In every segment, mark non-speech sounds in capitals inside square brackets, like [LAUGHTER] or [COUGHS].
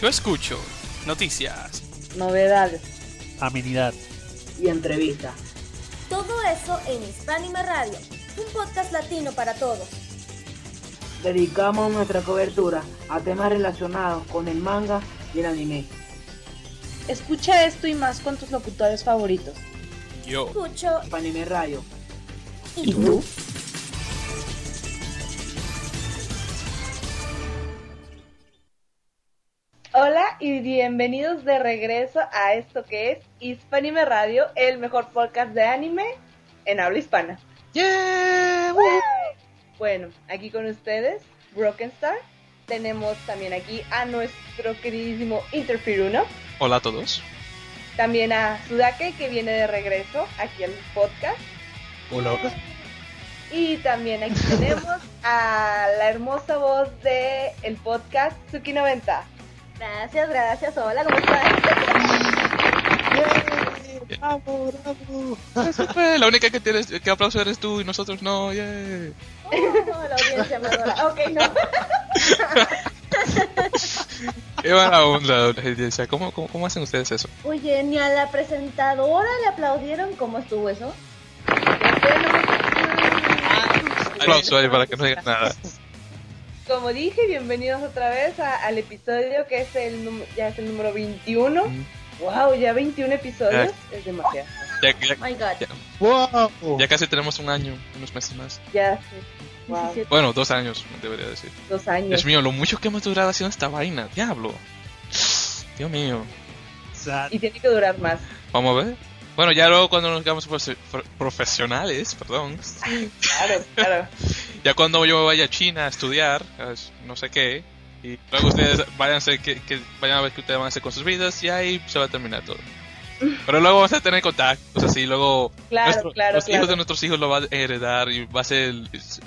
Yo escucho noticias, novedades amenidad y entrevistas. Todo eso en Hispanime Radio, un podcast latino para todos. Dedicamos nuestra cobertura a temas relacionados con el manga y el anime. Escucha esto y más con tus locutores favoritos. yo. Escucho Anime Radio. y tú. Y bienvenidos de regreso a esto que es Hispanime Radio, el mejor podcast de anime en habla hispana. Yeah, Bueno, aquí con ustedes, Broken Star. Tenemos también aquí a nuestro queridísimo Interfiruno. Hola a todos. También a Sudake, que viene de regreso aquí al podcast. Hola. Y también aquí [LAUGHS] tenemos a la hermosa voz de el podcast Suki90. Gracias, gracias. Hola, ¿cómo estás? ¡Bravo, bravo! Eso fue la única que tienes que aplauso eres tú y nosotros no. Yeah. Oh, la audiencia me adora. Ok, no. [LAUGHS] Qué mala onda, audiencia. ¿Cómo, cómo, cómo hacen ustedes eso? Oye, ni a la presentadora le aplaudieron. ¿Cómo estuvo eso? Aplauso ahí para que no digan nada. Como dije, bienvenidos otra vez a- al episodio que es el ya es el número 21. Mm. Wow, ya 21 episodios. Es demasiado. Ya, ya- My God. ya- ¡Wow! ya casi tenemos un año, unos meses más. Ya, sí. Wow, 17. Bueno, dos años, debería decir. dos años. Dios mío, lo mucho que hemos durado haciendo esta vaina, diablo. Dios mío. Sad. Y tiene que durar más. Vamos a ver. Bueno, ya luego cuando nos hagamos profe- pro- profesionales, perdón, Claro, claro. [LAUGHS] ya cuando yo vaya a China a estudiar, es- no sé qué, y luego ustedes vayan a, hacer que, que vayan a ver qué ustedes van a hacer con sus vidas y ahí se va a terminar todo. [LAUGHS] Pero luego vamos a tener contacto, o sea, sí, luego Claro, nuestro- claro, los claro. hijos de nuestros hijos lo van a heredar y va a ser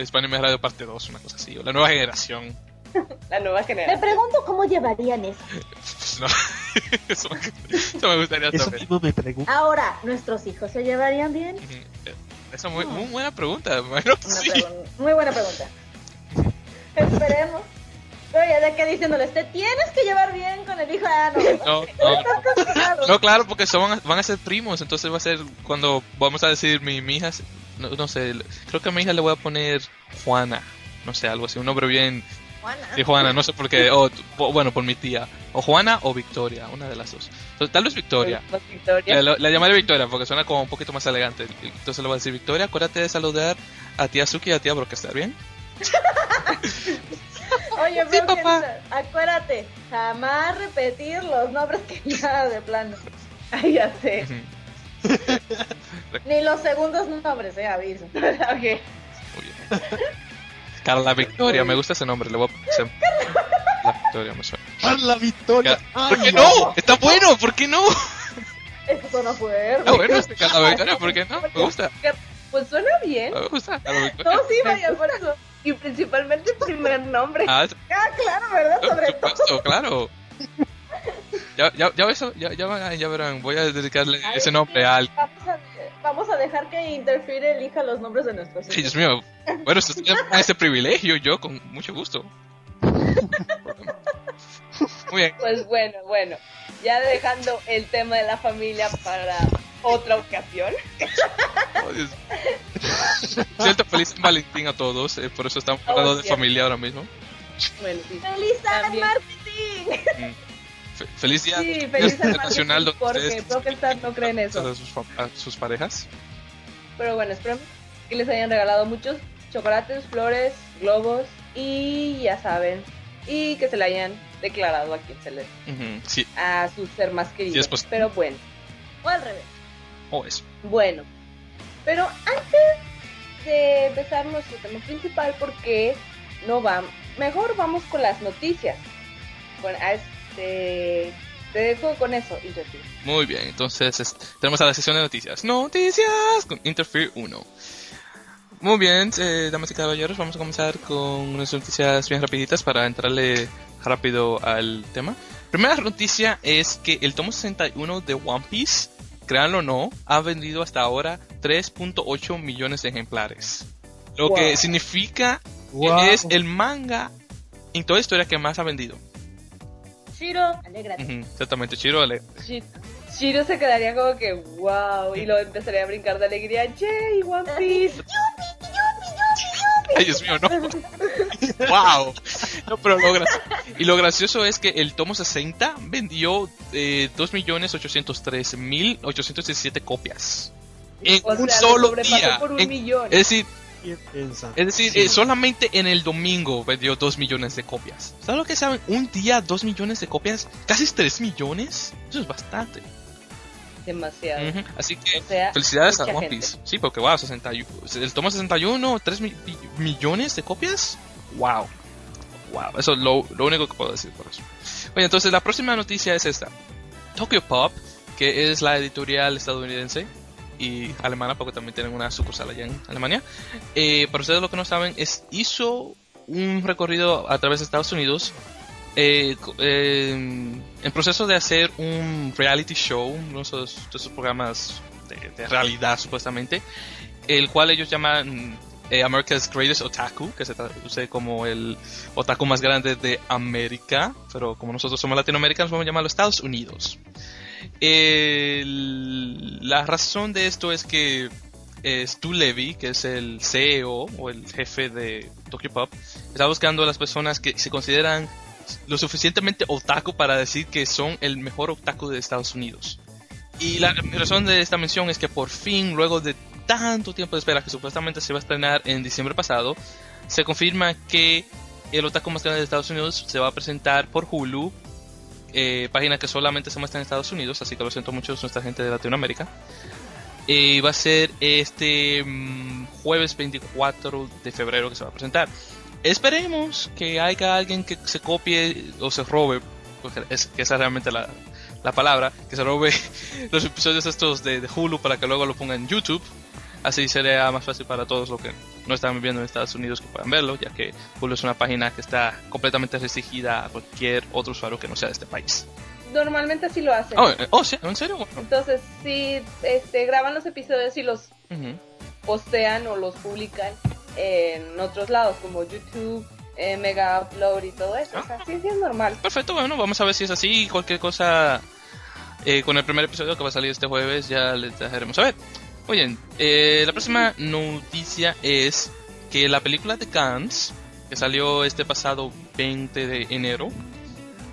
Spanish Radio parte 2, una cosa así, o la nueva generación. [LAUGHS] La nueva Me generación. pregunto cómo llevarían eso. No, [LAUGHS] eso, me, eso me gustaría Eso saber. mismo me pregunto. Ahora, ¿nuestros hijos se llevarían bien? Ujú. Esa es muy, muy buena pregunta, bueno, Una sí. pregun- Muy buena pregunta. [LAUGHS] Esperemos. Pero ya de que diciéndoles, te tienes que llevar bien con el hijo. Ah, no. No, no, no. No, claro, porque son, van a- van a ser primos, entonces va a ser cuando vamos a decir mi, mi hija, no, no sé, creo que a mi hija le voy a poner Juana, no sé, algo así, un nombre bien, Juana. sí, Juana, no sé por qué, o, bueno, por mi tía, o Juana o Victoria, una de las dos. Entonces, tal vez Victoria. Más Victoria. La, la llamaré Victoria porque suena como un poquito más elegante. Entonces le voy a decir, Victoria, acuérdate de saludar a tía Suki y a tía Brockestar, ¿bien? [LAUGHS] Oye, Sí, papá. Acuérdate, jamás repetir los nombres que [LAUGHS] ya de plano. Ay, ya sé. [LAUGHS] Ni los segundos nombres, eh, aviso. Ok. Muy bien. Carla Victoria, me gusta ese nombre, le voy a poner Carla Victoria, me suena. ¡Carla Victoria! ¿Por qué ¡Ay, no? Está bueno, ¿por qué no? Eso suena fuerte. Ah, bueno, este Carla Victoria, ¿por qué no? Me gusta, Pues suena bien. me gusta. Carla Victoria. No, sí, vaya, por eso. Y principalmente el primer nombre. Ah, Ah, claro, ¿verdad? Sobre todo. claro. Ya, ya, ya, eso, ya, ya, van- ya verán, voy a dedicarle ese nombre a alguien. Vamos a, vamos a dejar que Interfere elija los nombres de nuestros Sí, hijos. Dios mío. Bueno, si ustedes [LAUGHS] me dan ese privilegio, yo con mucho gusto. Muy bien. Pues bueno, bueno. Ya dejando el tema de la familia para otra ocasión. Oh, Dios. Siento feliz San Valentín a todos, eh, por eso estamos Oh, hablando de familia ahora mismo. Bueno, sí. ¡Feliz San. Martín! Fe- feliz día Sí, feliz San internacional donde porque Protestant no creen eso. a sus, fa- a sus parejas. Pero bueno, esperemos que les hayan regalado muchos chocolates, flores, globos y ya saben. Y que se le hayan declarado a quien se les Sí, a su ser más querido. Sí, es. Pero bueno, O al revés. o eso. bueno. Pero antes de empezar nuestro tema principal, porque no va, mejor vamos con las noticias. Con a este te dejo con eso, Interfere. Muy bien, entonces es- tenemos a la sesión de noticias. Noticias con Interfere 1. Muy bien, eh, damas y caballeros, vamos a comenzar con unas noticias bien rapiditas para entrarle rápido al tema. Primera noticia es que el tomo 61 de One Piece, créanlo o no, ha vendido hasta ahora 3.8 millones de ejemplares. Lo Wow. que significa Wow. que es el manga en toda la historia que más ha vendido. Shiro, alégrate. Exactamente, Chiro. ale- Shi- Shiro se quedaría como que wow y lo empezaría a brincar de alegría. ¡Yay! One Piece. Ay, Dios mío, no. [LAUGHS] wow. No, pero lo y lo gracioso es que el tomo 60 vendió eh, 2.803.817 copias. En O un sea, lo solo día. por un En- es decir. Es decir Sí. eh, solamente en el domingo vendió 2 millones de copias. ¿Sabes lo que saben? Un día 2 millones de copias, casi 3 millones. Eso es bastante. Demasiado. Así que O sea, Felicidades a One gente. Piece. Sí, porque wow, 61. El tomo 61, 3 mi- mi- millones de copias. Wow. Wow, eso es lo, lo único que puedo decir por eso. Oye, entonces la próxima noticia es esta. Tokyo Pop, que es la editorial estadounidense y alemana, porque también tienen una sucursal allá en Alemania. Eh, para ustedes lo que no saben, es hizo un recorrido a través de Estados Unidos eh, eh, en proceso de hacer un reality show, uno de esos, de esos programas de, de realidad supuestamente, el cual ellos llaman eh, America's Greatest Otaku, que se traduce como el otaku más grande de América, pero como nosotros somos latinoamericanos vamos a llamarlo Estados Unidos. La razón de esto es que eh, Stu Levy, que es el CEO o el jefe de Tokyo Pop, está buscando a las personas que se consideran lo suficientemente otaku para decir que son el mejor otaku de Estados Unidos. Y la razón de esta mención es que por fin, luego de tanto tiempo de espera que supuestamente se va a estrenar en diciembre pasado, se confirma que el otaku más grande de Estados Unidos se va a presentar por Hulu, eh, página que solamente se muestra en Estados Unidos, así que lo siento mucho, es nuestra gente de Latinoamérica. Y va a ser este mm, jueves 24 de febrero que se va a presentar. Esperemos que haya alguien que se copie o se robe, porque es, que esa es realmente la, la palabra, que se robe [LAUGHS] los episodios estos de, de Hulu para que luego lo ponga en YouTube. Así sería más fácil para todos los que no están viviendo en Estados Unidos que puedan verlo, ya que Hulu es una página que está completamente restringida a cualquier otro usuario que no sea de este país. Normalmente así lo hacen. Oh, eh, oh, ¿sí? ¿en serio? Bueno. Entonces, si este, graban los episodios y los postean o los publican en otros lados, como YouTube, eh, Mega Upload y todo eso. O sea, sí, sí es normal. Perfecto, bueno, vamos a ver si es así. Cualquier cosa eh, con el primer episodio que va a salir este jueves ya les dejaremos saber. Oye, eh, la próxima noticia es que la película de Cannes, que salió este pasado 20 de enero,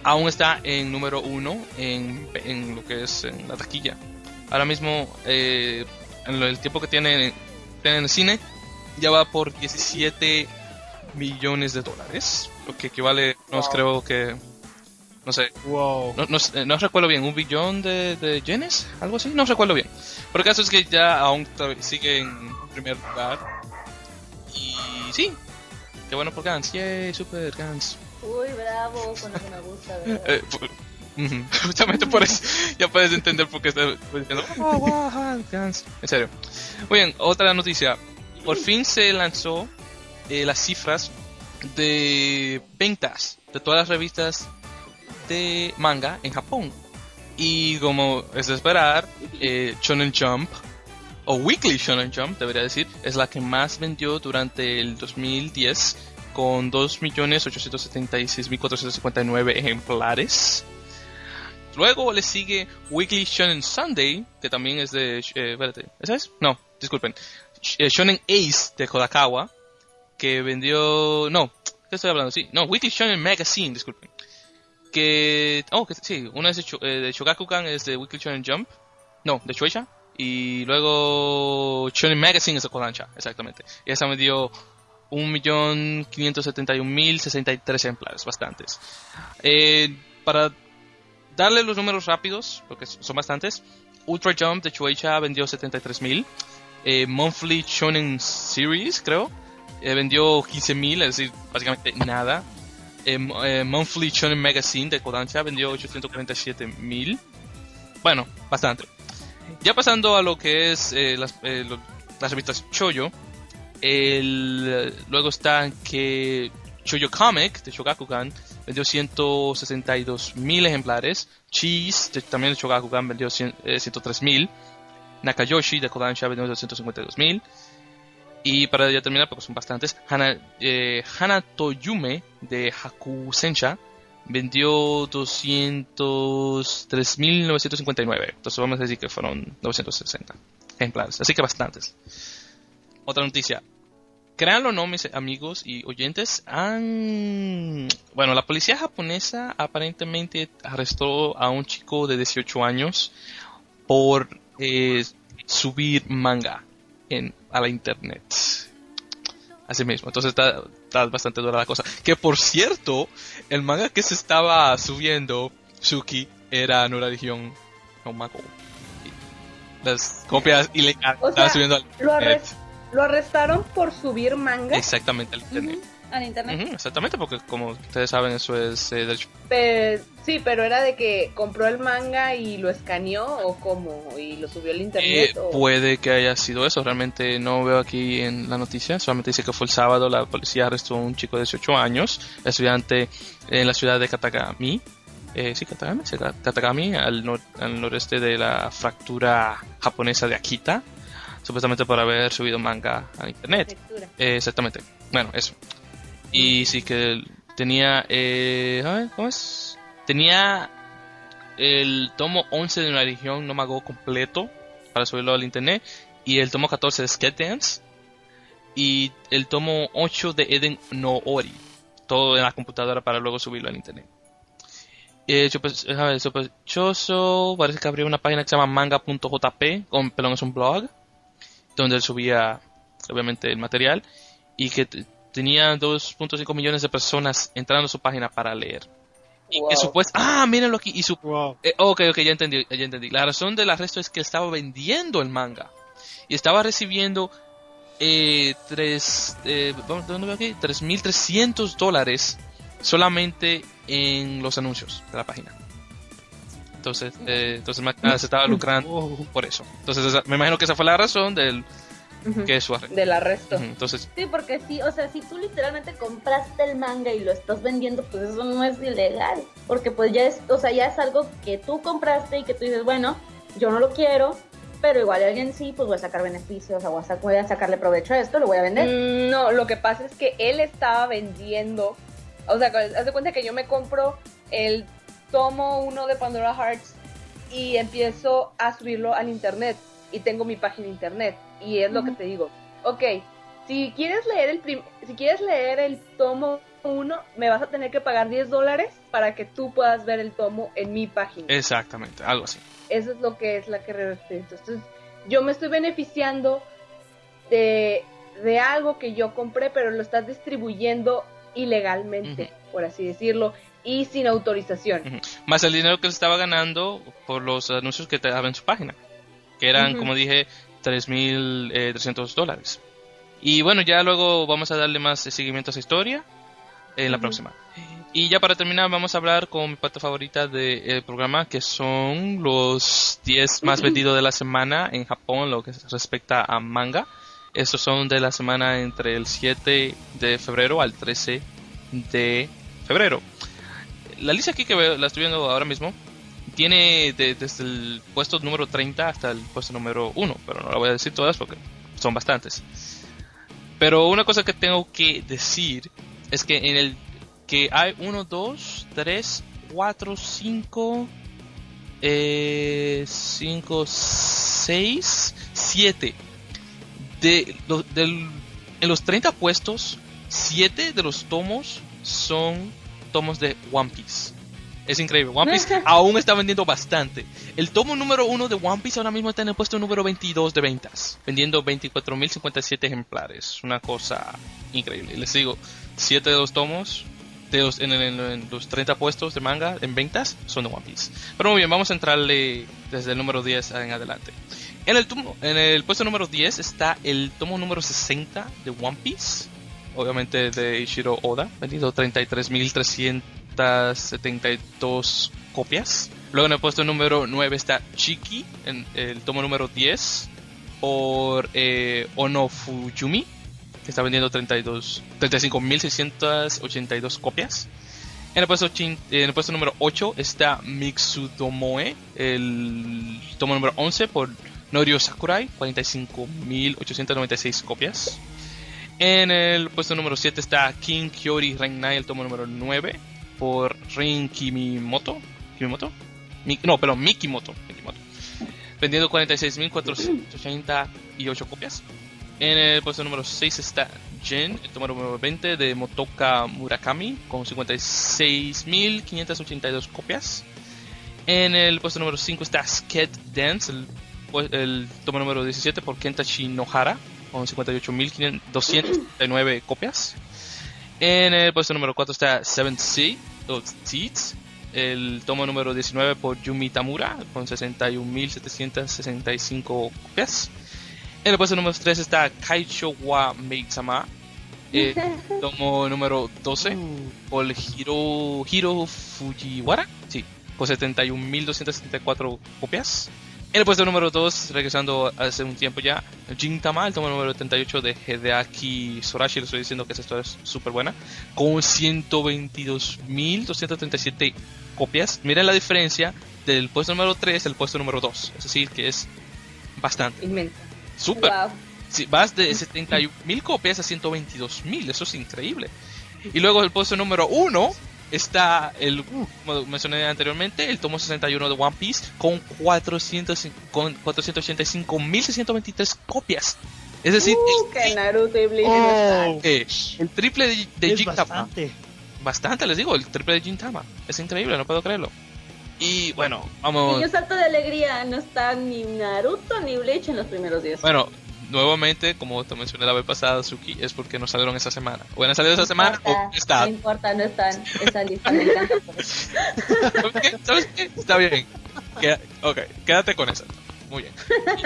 aún está en número uno en, en lo que es en la taquilla. Ahora mismo, eh, en el tiempo que tiene, tiene en el cine, ya va por 17 millones de dólares, lo que equivale, no Wow. creo que, no sé, Wow. no, no, sé- no recuerdo bien, un billón de, de yenes, algo así, no recuerdo bien. Pero el caso es que ya aún sigue en primer lugar. Y sí, qué bueno por Gans, yay, super Gans. Uy, bravo, con lo que me gusta, ¿verdad? [LAUGHS] Eh, Justamente por eso ya puedes entender por qué estoy diciendo "Ah, wow, Gans". En serio. Muy bien, otra noticia. Por fin se lanzó eh, las cifras de ventas de todas las revistas de manga en Japón. Y como es de esperar, eh, Shonen Jump, o Weekly Shonen Jump, debería decir, es la que más vendió durante el 2010 con 2.876.459 ejemplares. Luego le sigue Weekly Shonen Sunday, que también es de... Eh, espérate, ¿esa es? No, disculpen. Eh, Shonen Ace de Kodakawa, que vendió... No, ¿qué estoy hablando? Sí, no, Weekly Shonen Magazine, disculpen. Que... Oh, que sí, una es de, eh, de Shogakukan, es de Weekly Shonen Jump. No, de Shueisha. Y luego Shonen Magazine es de Kodansha, exactamente. Y esa me dio 1.571.063 ejemplares, bastantes. Eh, para darle los números rápidos, porque son bastantes, Ultra Jump de Shueisha vendió 73.000. Eh, Monthly Shonen Series, creo, eh, vendió 15.000, es decir, básicamente nada. Eh, eh, Monthly Shonen Magazine de Kodansha vendió 847.000. Bueno, bastante. Ya pasando a lo que es eh, las, revistas Choyo, el, luego está que Choyo Comic de Shogakukan vendió 162.000 ejemplares. Cheese, también de Shogakukan, vendió 100, eh, 103.000. Nakayoshi de Kodansha vendió 252.000. Y para ya terminar, porque son bastantes, Hana, eh, Hana Toyume de Haku Sensha vendió 203.959. Entonces vamos a decir que fueron 960 ejemplares. Así que bastantes. Otra noticia. Créanlo o no, mis amigos y oyentes, han... Bueno, la policía japonesa aparentemente arrestó a un chico de 18 años por eh, subir manga en, a la internet. Así mismo, entonces está, está bastante dura la cosa. Que por cierto, el manga que se estaba subiendo, Suki, era no era región no Mako. Las copias ilegales O estaban subiendo al Lo, internet. arres- lo arrestaron por subir manga. Exactamente al internet. Al internet. Ujú, exactamente, porque como ustedes saben, eso es eh, derecho. Pe- sí, pero era de que compró el manga y lo escaneó o cómo y lo subió al Eh, internet. o- puede que haya sido eso, realmente no veo aquí en la noticia, solamente dice que fue el sábado, la policía arrestó a un chico de 18 años, estudiante en la ciudad de Katagami, eh, sí, Katagami, sí, Katagami, al, nor- al noreste de la fractura japonesa de Akita, supuestamente por haber subido manga a internet. Eh, exactamente. Bueno, eso. Y sí que tenía... Eh, ¿cómo es? Tenía el tomo 11 de una región no mago completo para subirlo al internet. Y el tomo 14 de Skate Dance. Y el tomo 8 de Eden no Ori. Todo en la computadora para luego subirlo al internet. Eh, a ver, sospechoso, parece que abrió una página que se llama manga.jp, con, perdón, es un blog, donde él subía, obviamente, el material, y que tenía 2.5 millones de personas entrando a su página para leer. Y que Wow. supuest- ah, mírenlo aquí, y su Wow. eh, ok, ok, ya entendí, ya entendí. La razón del arresto es que estaba vendiendo el manga y estaba recibiendo eh, tres, eh, ¿dónde veo aquí? 3.300 dólares solamente en los anuncios de la página. Entonces, eh, entonces se estaba lucrando por eso. Entonces, me imagino que esa fue la razón del Que es su arresto. Del arresto. Entonces, Sí, porque sí, o sea, si tú literalmente compraste el manga y lo estás vendiendo, pues eso no es ilegal. Porque pues ya es, o sea, ya es algo que tú compraste y que tú dices, bueno, yo no lo quiero, pero igual alguien sí, pues voy a sacar beneficios, o sea, voy a, sac- voy a sacarle provecho a esto, lo voy a vender. Mm, No, lo que pasa es que él estaba vendiendo. O sea, haz de cuenta que yo me compro el tomo 1 de Pandora Hearts y empiezo a subirlo al internet. Y tengo mi página internet. Y es lo que te digo. Ok, si quieres leer el prim- si quieres leer el tomo 1, me vas a tener que pagar 10 dólares para que tú puedas ver el tomo en mi página. exactamente, algo así. Eso es lo que es la que representa. Entonces, yo me estoy beneficiando de, de algo que yo compré, pero lo estás distribuyendo ilegalmente, por así decirlo, y sin autorización. Más el dinero que él estaba ganando por los anuncios que te daban en su página, que eran, Ujú. como dije, 3.300 dólares. Y bueno, ya luego vamos a darle más eh, seguimiento a esa historia en la próxima. Y ya para terminar, vamos a hablar con mi parte favorita del programa, que son los 10 más vendidos de la semana en Japón, lo que respecta a manga. Estos son de la semana entre el 7 de febrero al 13 de febrero. La lista aquí que veo, la estoy viendo ahora mismo, tiene de- desde el puesto número 30 hasta el puesto número 1, pero no la voy a decir todas porque son bastantes. Pero una cosa que tengo que decir es que en el que hay 1, 2, 3, 4, 5, 5, 6, 7. De, los- del- en los 30 puestos, 7 de los tomos son tomos de One Piece. Es increíble. One Piece [LAUGHS] aún está vendiendo bastante. El tomo número 1 de One Piece ahora mismo está en el puesto número 22 de ventas, vendiendo 24.057 ejemplares. Una cosa increíble. Les digo, 7 de los tomos de los, en, en- en los 30 puestos de manga en ventas son de One Piece. Pero muy bien, vamos a entrarle desde el número 10 en adelante. En el, tomo- en el puesto número 10 está el tomo número 60 de One Piece. Obviamente de Ishiro Oda, vendido 33.372 copias. Luego en el puesto número 9 está Chiki, en el tomo número 10, por eh, Ono Fujumi, que está vendiendo 32 35.682 copias. En el, puesto, en el puesto número 8 está Mitsudomoe, el tomo número 11 por Norio Sakurai, 45.896 copias. En el puesto número 7 está King Kyori Rennai, el tomo número 9, por Rin Kimimoto. ¿Kimimoto? Mi- no, perdón, Mikimoto. Mikimoto. Vendiendo 46.488 copias. En el puesto número 6 está Jin, el tomo número 20 de Motoka Murakami, con 56.582 copias. En el puesto número 5 está Skate Dance, el, tomo número 17 por Kentachi Nohara, con 58.239 copias. En el puesto número 4 está Seventh Sea of Seeds, el tomo número 19 por Yumi Tamura, con 61.765 copias. En el puesto número 3 está Kaicho wa Meitsama, el [LAUGHS] tomo número 12 por Hiro, Hiro Fujiwara, sí, con 71.274 copias. En el puesto número 2, regresando hace un tiempo ya, Jintama, el tomo número 38 de Hideaki Sorashi, le estoy diciendo que esa historia es súper buena, con 122.237 copias. Miren la diferencia del puesto número 3 al puesto número 2, es decir, que es bastante. Inmensa. Súper. Wow. Sí, vas de 71.000 copias a 122.000, eso es increíble. Y luego el puesto número 1 está el, como mencioné anteriormente, el tomo 61 de One Piece con, 400, con 485.623 copias. Es decir, Uh, que Naruto y Bleach no están. Oh, eh, el triple de, de es Gintama. bastante. Bastante, les digo, el triple de Gintama. Es increíble, no puedo creerlo. Y bueno, Y vamos. yo salto de alegría, no están ni Naruto ni Bleach en los primeros días. Bueno, nuevamente, como te mencioné la vez pasada, Suki, es porque no salieron esa semana. O han salido esa semana o No está. importa, no están. Esa lista me encanta. por eso. ¿Sabes qué? ¿Sabes qué? Está bien. Queda- ok, quédate con esa. Muy bien.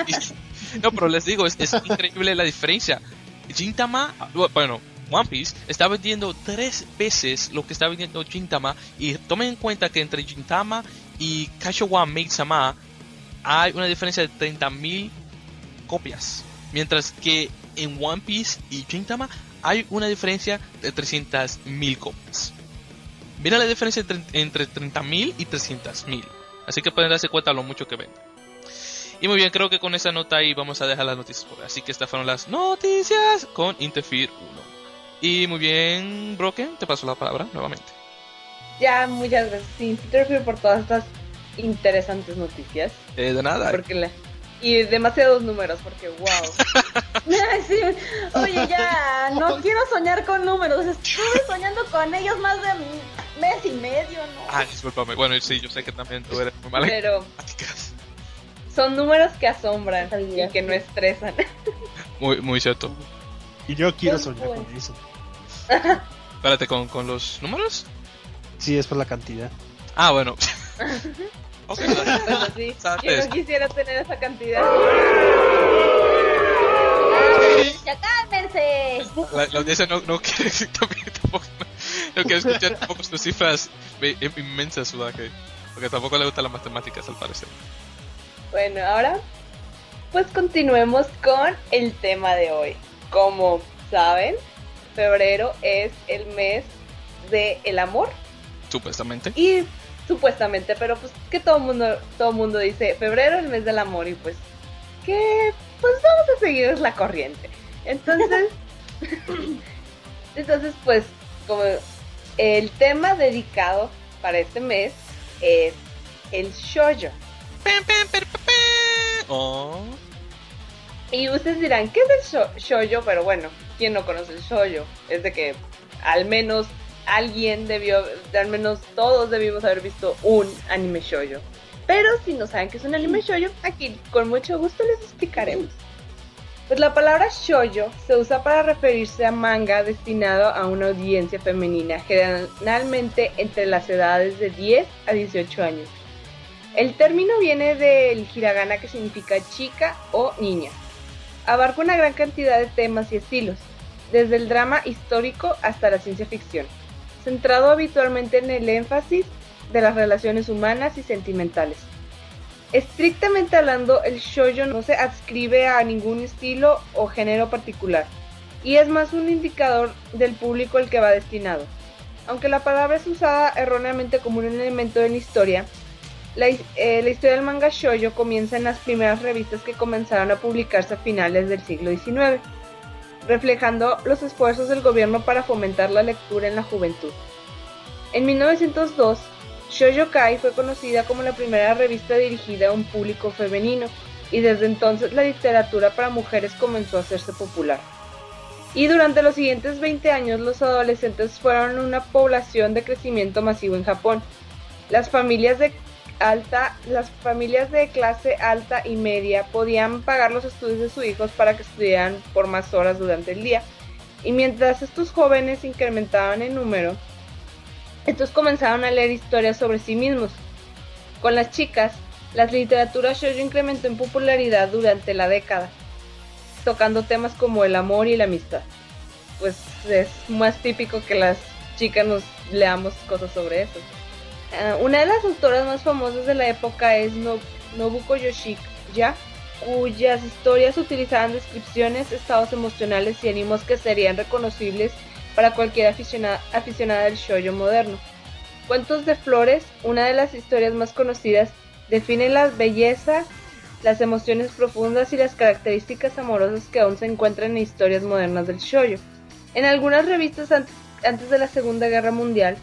Y- y- no, pero les digo, es, es increíble la diferencia. Gintama, bueno, One Piece está vendiendo tres veces lo que está vendiendo Gintama. Y tomen en cuenta que entre Gintama y Kashowa Maid-sama hay una diferencia de 30.000 copias. Mientras que en One Piece y Gintama hay una diferencia de 300.000 copias. Mira la diferencia entre, entre 30.000 y 300.000. Así que pueden darse cuenta lo mucho que venden. Y muy bien, creo que con esa nota ahí vamos a dejar las noticias por. Así que estas fueron las noticias con Interfere 1. Y muy bien, Broken, te paso la palabra nuevamente. Ya, muchas gracias, Interfere, por todas estas interesantes noticias. Eh, de nada. Porque la... Y demasiados números, porque wow. [LAUGHS] Sí. Oye, ya, no quiero soñar con números. Estuve soñando con ellos más de mes y medio, ¿no? Ah, discúlpame. Bueno, sí, yo sé que también tú eres muy mala Pero son números que asombran y que no estresan. [LAUGHS] Muy, muy cierto. Y yo quiero Qué soñar con eso. [LAUGHS] Espérate, ¿con, con los números? Sí, es por la cantidad. Ah, bueno. Ok, Pues así, ¿Sabes? [LAUGHS] yo no quisiera tener esa cantidad. ¡Ya cálmense! La, la audiencia no, no quiere [LAUGHS] también, tampoco, no quiere escuchar tampoco tus cifras inmensas, ¿verdad? Que- porque tampoco le gustan las matemáticas al parecer. Bueno, ahora pues continuemos con el tema de hoy. Como saben, febrero es el mes del el amor Supuestamente. y supuestamente, pero pues que todo mundo todo mundo dice febrero el mes del amor y pues que pues vamos a seguir la corriente. Entonces [LAUGHS] entonces pues como el tema dedicado para este mes es el shoujo. Oh. Y ustedes dirán, ¿qué es el sho- shoujo? Pero bueno, ¿quién no conoce el shoujo? Es de que al menos alguien debió, de al menos todos debimos haber visto un anime shoujo. Pero si no saben qué es un anime shoujo, aquí con mucho gusto les explicaremos. Pues la palabra shoujo se usa para referirse a manga destinado a una audiencia femenina, generalmente entre las edades de 10 a 18 años. El término viene del hiragana que significa chica o niña. Abarca una gran cantidad de temas y estilos, desde el drama histórico hasta la ciencia ficción, centrado habitualmente en el énfasis de las relaciones humanas y sentimentales. Estrictamente hablando, el shoujo no se adscribe a ningún estilo o género particular, y es más un indicador del público al que va destinado. Aunque la palabra es usada erróneamente como un elemento de la historia, eh, la historia del manga shoujo comienza en las primeras revistas que comenzaron a publicarse a finales del siglo XIX, reflejando los esfuerzos del gobierno para fomentar la lectura en la juventud. En 1902, Shoujo Kai fue conocida como la primera revista dirigida a un público femenino y desde entonces la literatura para mujeres comenzó a hacerse popular. Y durante los siguientes 20 años los adolescentes fueron una población de crecimiento masivo en Japón. Las familias de alta, las familias de clase alta y media podían pagar los estudios de sus hijos para que estudiaran por más horas durante el día. Y mientras estos jóvenes incrementaban en número, estos comenzaron a leer historias sobre sí mismos. Con las chicas, la literatura shoujo incrementó en popularidad durante la década, tocando temas como el amor y la amistad. Pues es más típico que las chicas nos leamos cosas sobre eso. Ah, una de las autoras más famosas de la época es Nobuko Yoshida, cuyas historias utilizaban descripciones, estados emocionales y ánimos que serían reconocibles para cualquier aficionada, aficionada del shoujo moderno. Cuentos de Flores, una de las historias más conocidas, define la belleza, las emociones profundas y las características amorosas que aún se encuentran en historias modernas del shoujo. En algunas revistas antes de la Segunda Guerra Mundial,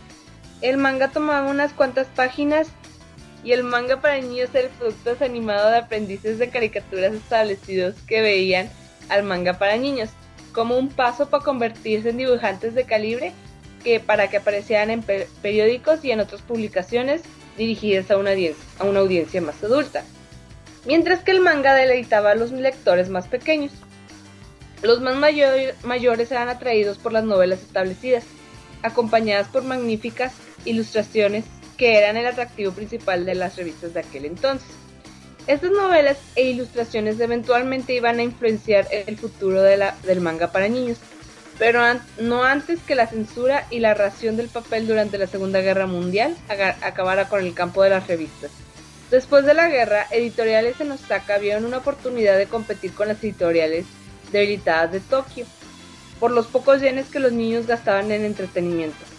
el manga tomaba unas cuantas páginas y el manga para niños era el producto animado de aprendices de caricaturas establecidos que veían al manga para niños como un paso para convertirse en dibujantes de calibre que para que aparecieran en periódicos y en otras publicaciones dirigidas a una, a una audiencia más adulta. Mientras que el manga deleitaba a los lectores más pequeños. Los más mayores eran atraídos por las novelas establecidas, acompañadas por magníficas ilustraciones que eran el atractivo principal de las revistas de aquel entonces. Estas novelas e ilustraciones eventualmente iban a influenciar el futuro del manga para niños, pero no antes que la censura y la ración del papel durante la Segunda Guerra Mundial acabara con el campo de las revistas. Después de la guerra, editoriales en Osaka vieron una oportunidad de competir con las editoriales debilitadas de Tokio, por los pocos yenes que los niños gastaban en entretenimiento.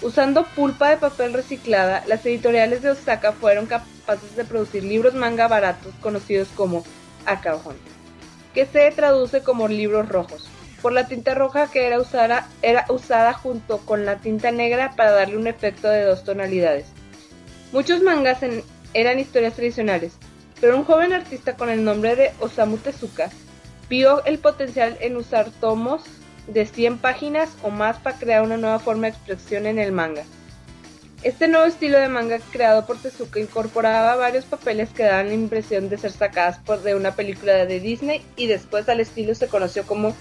Usando pulpa de papel reciclada, las editoriales de Osaka fueron capaces de producir libros manga baratos conocidos como akahon, que se traduce como libros rojos, por la tinta roja que era usada, era usada junto con la tinta negra para darle un efecto de dos tonalidades. Muchos mangas eran historias tradicionales, pero un joven artista con el nombre de Osamu Tezuka vio el potencial en usar tomos de 100 páginas o más para crear una nueva forma de expresión en el manga. Este nuevo estilo de manga creado por Tezuka incorporaba varios papeles que daban la impresión de ser sacadas por de una película de Disney y después al estilo se conoció como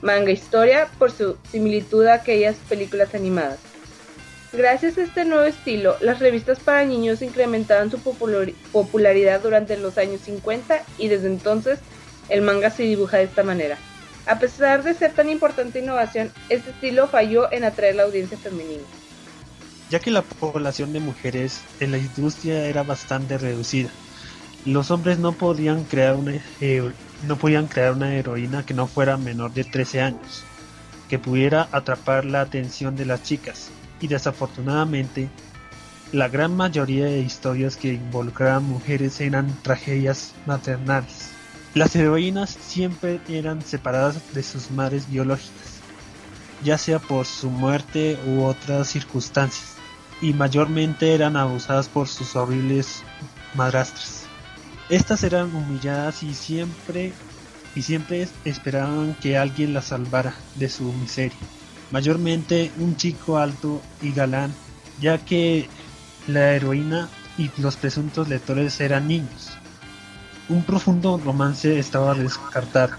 manga historia por su similitud a aquellas películas animadas. Gracias a este nuevo estilo, las revistas para niños incrementaron su popularidad durante los años 50 y desde entonces el manga se dibuja de esta manera. A pesar de ser tan importante innovación, este estilo falló en atraer la audiencia femenina. Ya que la población de mujeres en la industria era bastante reducida, los hombres no podían crear una, eh, no podían crear una heroína que no fuera menor de 13 años, que pudiera atrapar la atención de las chicas, y desafortunadamente, la gran mayoría de historias que involucraban mujeres eran tragedias maternales. Las heroínas siempre eran separadas de sus madres biológicas, ya sea por su muerte u otras circunstancias, y mayormente eran abusadas por sus horribles madrastras. Estas eran humilladas y siempre y siempre esperaban que alguien las salvara de su miseria. Mayormente un chico alto y galán, ya que la heroína y los presuntos lectores eran niños un profundo romance estaba a descartar.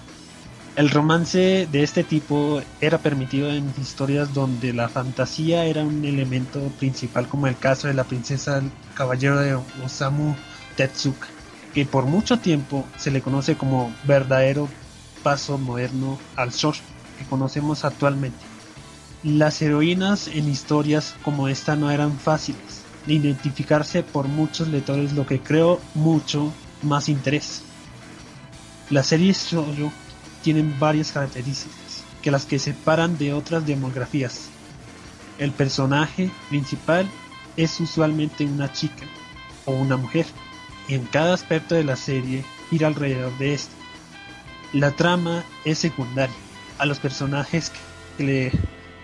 El romance de este tipo era permitido en historias donde la fantasía era un elemento principal, como el caso de la princesa caballero de Osamu Tetsuka, que por mucho tiempo se le conoce como verdadero paso moderno al shoujo que conocemos actualmente. Las heroínas en historias como esta no eran fáciles de identificarse por muchos lectores, lo que creo mucho más interés. Las series solo tienen varias características que las que separan de otras demografías. El personaje principal es usualmente una chica o una mujer, en cada aspecto de la serie gira alrededor de esto. La trama es secundaria a los personajes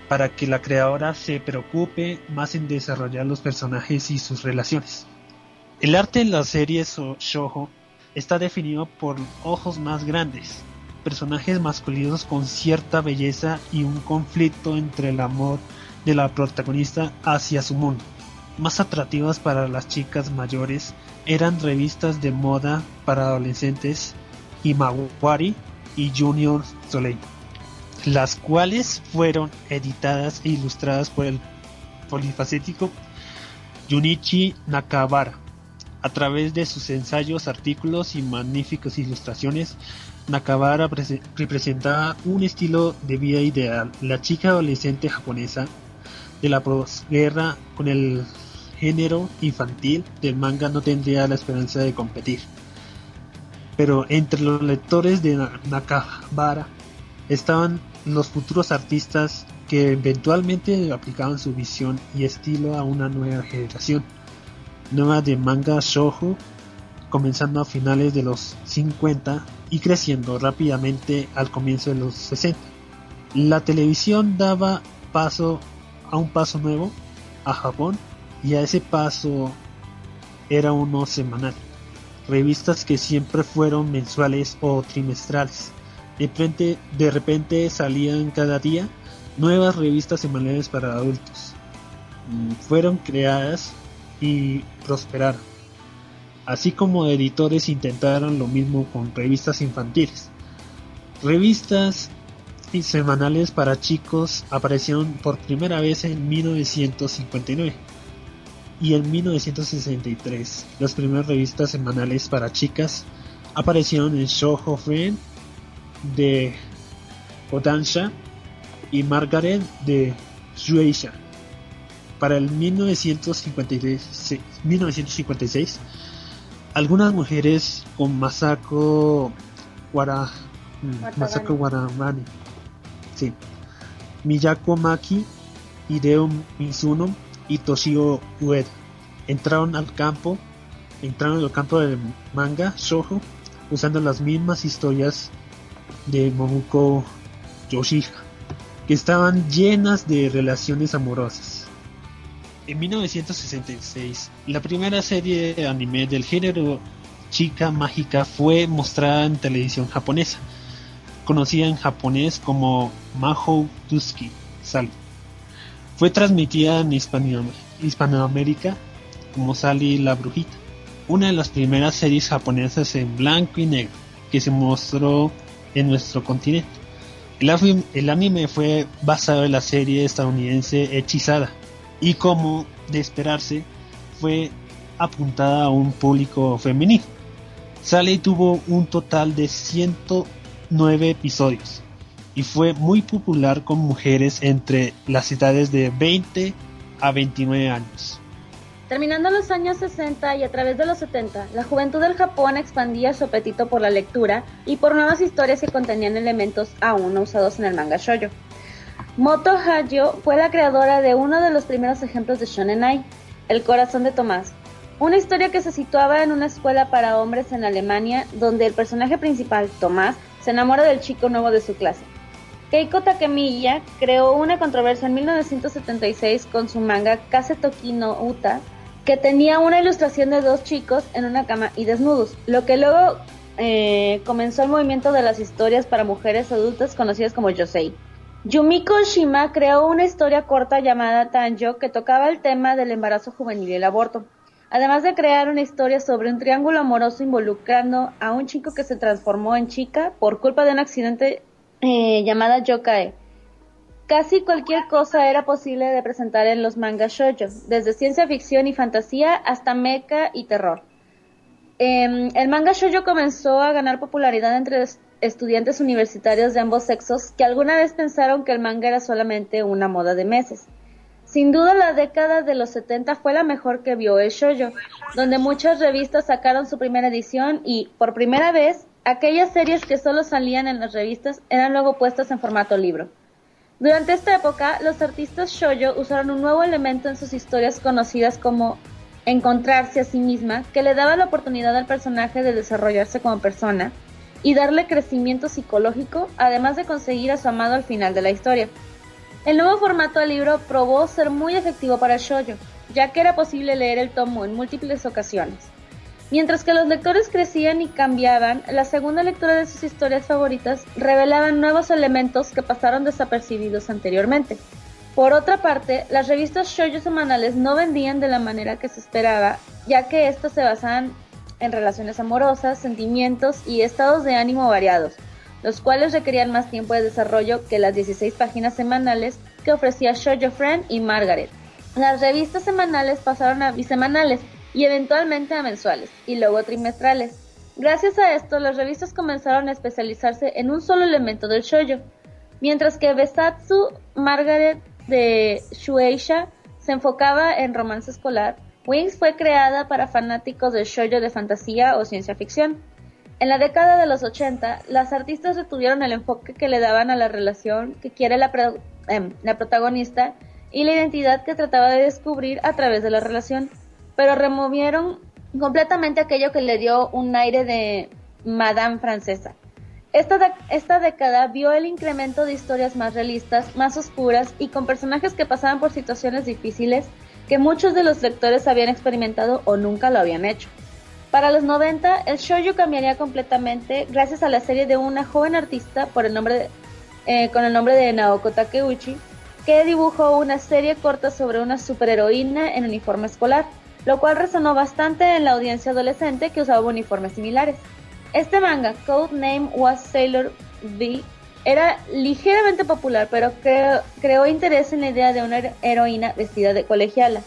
para que la creadora se preocupe más en desarrollar los personajes y sus relaciones. El arte en las series shoujo está definido por ojos más grandes, personajes masculinos con cierta belleza y un conflicto entre el amor de la protagonista hacia su mundo. Más atractivas para las chicas mayores eran revistas de moda para adolescentes Imawari y Junior Soleil, las cuales fueron editadas e ilustradas por el polifacético Junichi Nakabara. A través de sus ensayos, artículos y magníficas ilustraciones, Nakabara representaba un estilo de vida ideal, la chica adolescente japonesa de la posguerra con el género infantil del manga no tendría la esperanza de competir. Pero entre los lectores de Nakabara estaban los futuros artistas que eventualmente aplicaban su visión y estilo a una nueva generación, nueva de manga shoujo, comenzando a finales de los 50 y creciendo rápidamente al comienzo de los 60. La televisión daba paso a un paso nuevo a Japón y a ese paso era uno semanal. Revistas que siempre fueron mensuales o trimestrales. De repente, de repente salían cada día nuevas revistas semanales para adultos. Mm, fueron creadas y prosperaron. Así como editores intentaron lo mismo con revistas infantiles. Revistas semanales para chicos aparecieron por primera vez en 1959 y en 1963 las primeras revistas semanales para chicas aparecieron en Shoujo Friend de Odansha y Margaret de Shueisha. Para el 1956, 1956 algunas mujeres con Masako Wara, mm, Masako sí, Miyako Maki, Hideo Mizuno y Toshio Ueda entraron al campo, entraron al campo del manga shoujo usando las mismas historias de Momuko Yoshika, que estaban llenas de relaciones amorosas. En 1966, la primera serie de anime del género chica mágica fue mostrada en televisión japonesa, conocida en japonés como Mahou Duski Sal. Fue transmitida en Hispanoamérica como Sally la Brujita, una de las primeras series japonesas en blanco y negro que se mostró en nuestro continente. El, anime fue basado en la serie estadounidense Hechizada y como de esperarse fue apuntada a un público femenino. Sally tuvo un total de 109 episodios y fue muy popular con mujeres entre las edades de 20 a 29 años. Terminando los años 60 y a través de los 70, la juventud del Japón expandía su apetito por la lectura y por nuevas historias que contenían elementos aún no usados en el manga shoujo. Moto Hajo fue la creadora de uno de los primeros ejemplos de Shonen Ai, El corazón de Tomás, una historia que se situaba en una escuela para hombres en Alemania donde el personaje principal, Tomás, se enamora del chico nuevo de su clase. Keiko Takemiya creó una controversia en 1976 con su manga Kase Toki no Uta, que tenía una ilustración de dos chicos en una cama y desnudos, lo que luego eh, comenzó el movimiento de las historias para mujeres adultas conocidas como Yosei. Yumiko Shima creó una historia corta llamada Tanjo que tocaba el tema del embarazo juvenil y el aborto, además de crear una historia sobre un triángulo amoroso involucrando a un chico que se transformó en chica por culpa de un accidente eh, llamada Yokai. Casi cualquier cosa era posible de presentar en los mangas shoujo, desde ciencia ficción y fantasía hasta mecha y terror. Em, el manga shoujo comenzó a ganar popularidad entre estudiantes universitarios de ambos sexos que alguna vez pensaron que el manga era solamente una moda de meses. Sin duda la década de los 70 fue la mejor que vio el shoujo, donde muchas revistas sacaron su primera edición y, por primera vez, aquellas series que solo salían en las revistas eran luego puestas en formato libro. Durante esta época, los artistas shoujo usaron un nuevo elemento en sus historias conocidas como encontrarse a sí misma, que le daba la oportunidad al personaje de desarrollarse como persona y darle crecimiento psicológico, además de conseguir a su amado al final de la historia. El nuevo formato del libro probó ser muy efectivo para el shoujo, ya que era posible leer el tomo en múltiples ocasiones. Mientras que los lectores crecían y cambiaban, la segunda lectura de sus historias favoritas revelaban nuevos elementos que pasaron desapercibidos anteriormente. Por otra parte, las revistas shoujo semanales no vendían de la manera que se esperaba, ya que estas se basaban en relaciones amorosas, sentimientos y estados de ánimo variados, los cuales requerían más tiempo de desarrollo que las 16 páginas semanales que ofrecía Shoujo Friend y Margaret. Las revistas semanales pasaron a bisemanales y eventualmente a mensuales y luego trimestrales. Gracias a esto, las revistas comenzaron a especializarse en un solo elemento del shoujo, mientras que Besatsu Margaret de Shueisha se enfocaba en romance escolar, Wings fue creada para fanáticos del shoujo de fantasía o ciencia ficción. En la década de los 80, las artistas retuvieron el enfoque que le daban a la relación que quiere la, em, la protagonista y la identidad que trataba de descubrir a través de la relación, pero removieron completamente aquello que le dio un aire de Madame francesa. Esta, esta década vio el incremento de historias más realistas, más oscuras y con personajes que pasaban por situaciones difíciles que muchos de los lectores habían experimentado o nunca lo habían hecho. Para los 90, el shoujo cambiaría completamente gracias a la serie de una joven artista eh, con el nombre de Naoko Takeuchi, que dibujó una serie corta sobre una superheroína en uniforme escolar, lo cual resonó bastante en la audiencia adolescente que usaba uniformes similares. Este manga, Code Name Was Sailor V, era ligeramente popular, pero creó interés en la idea de una heroína vestida de colegiala.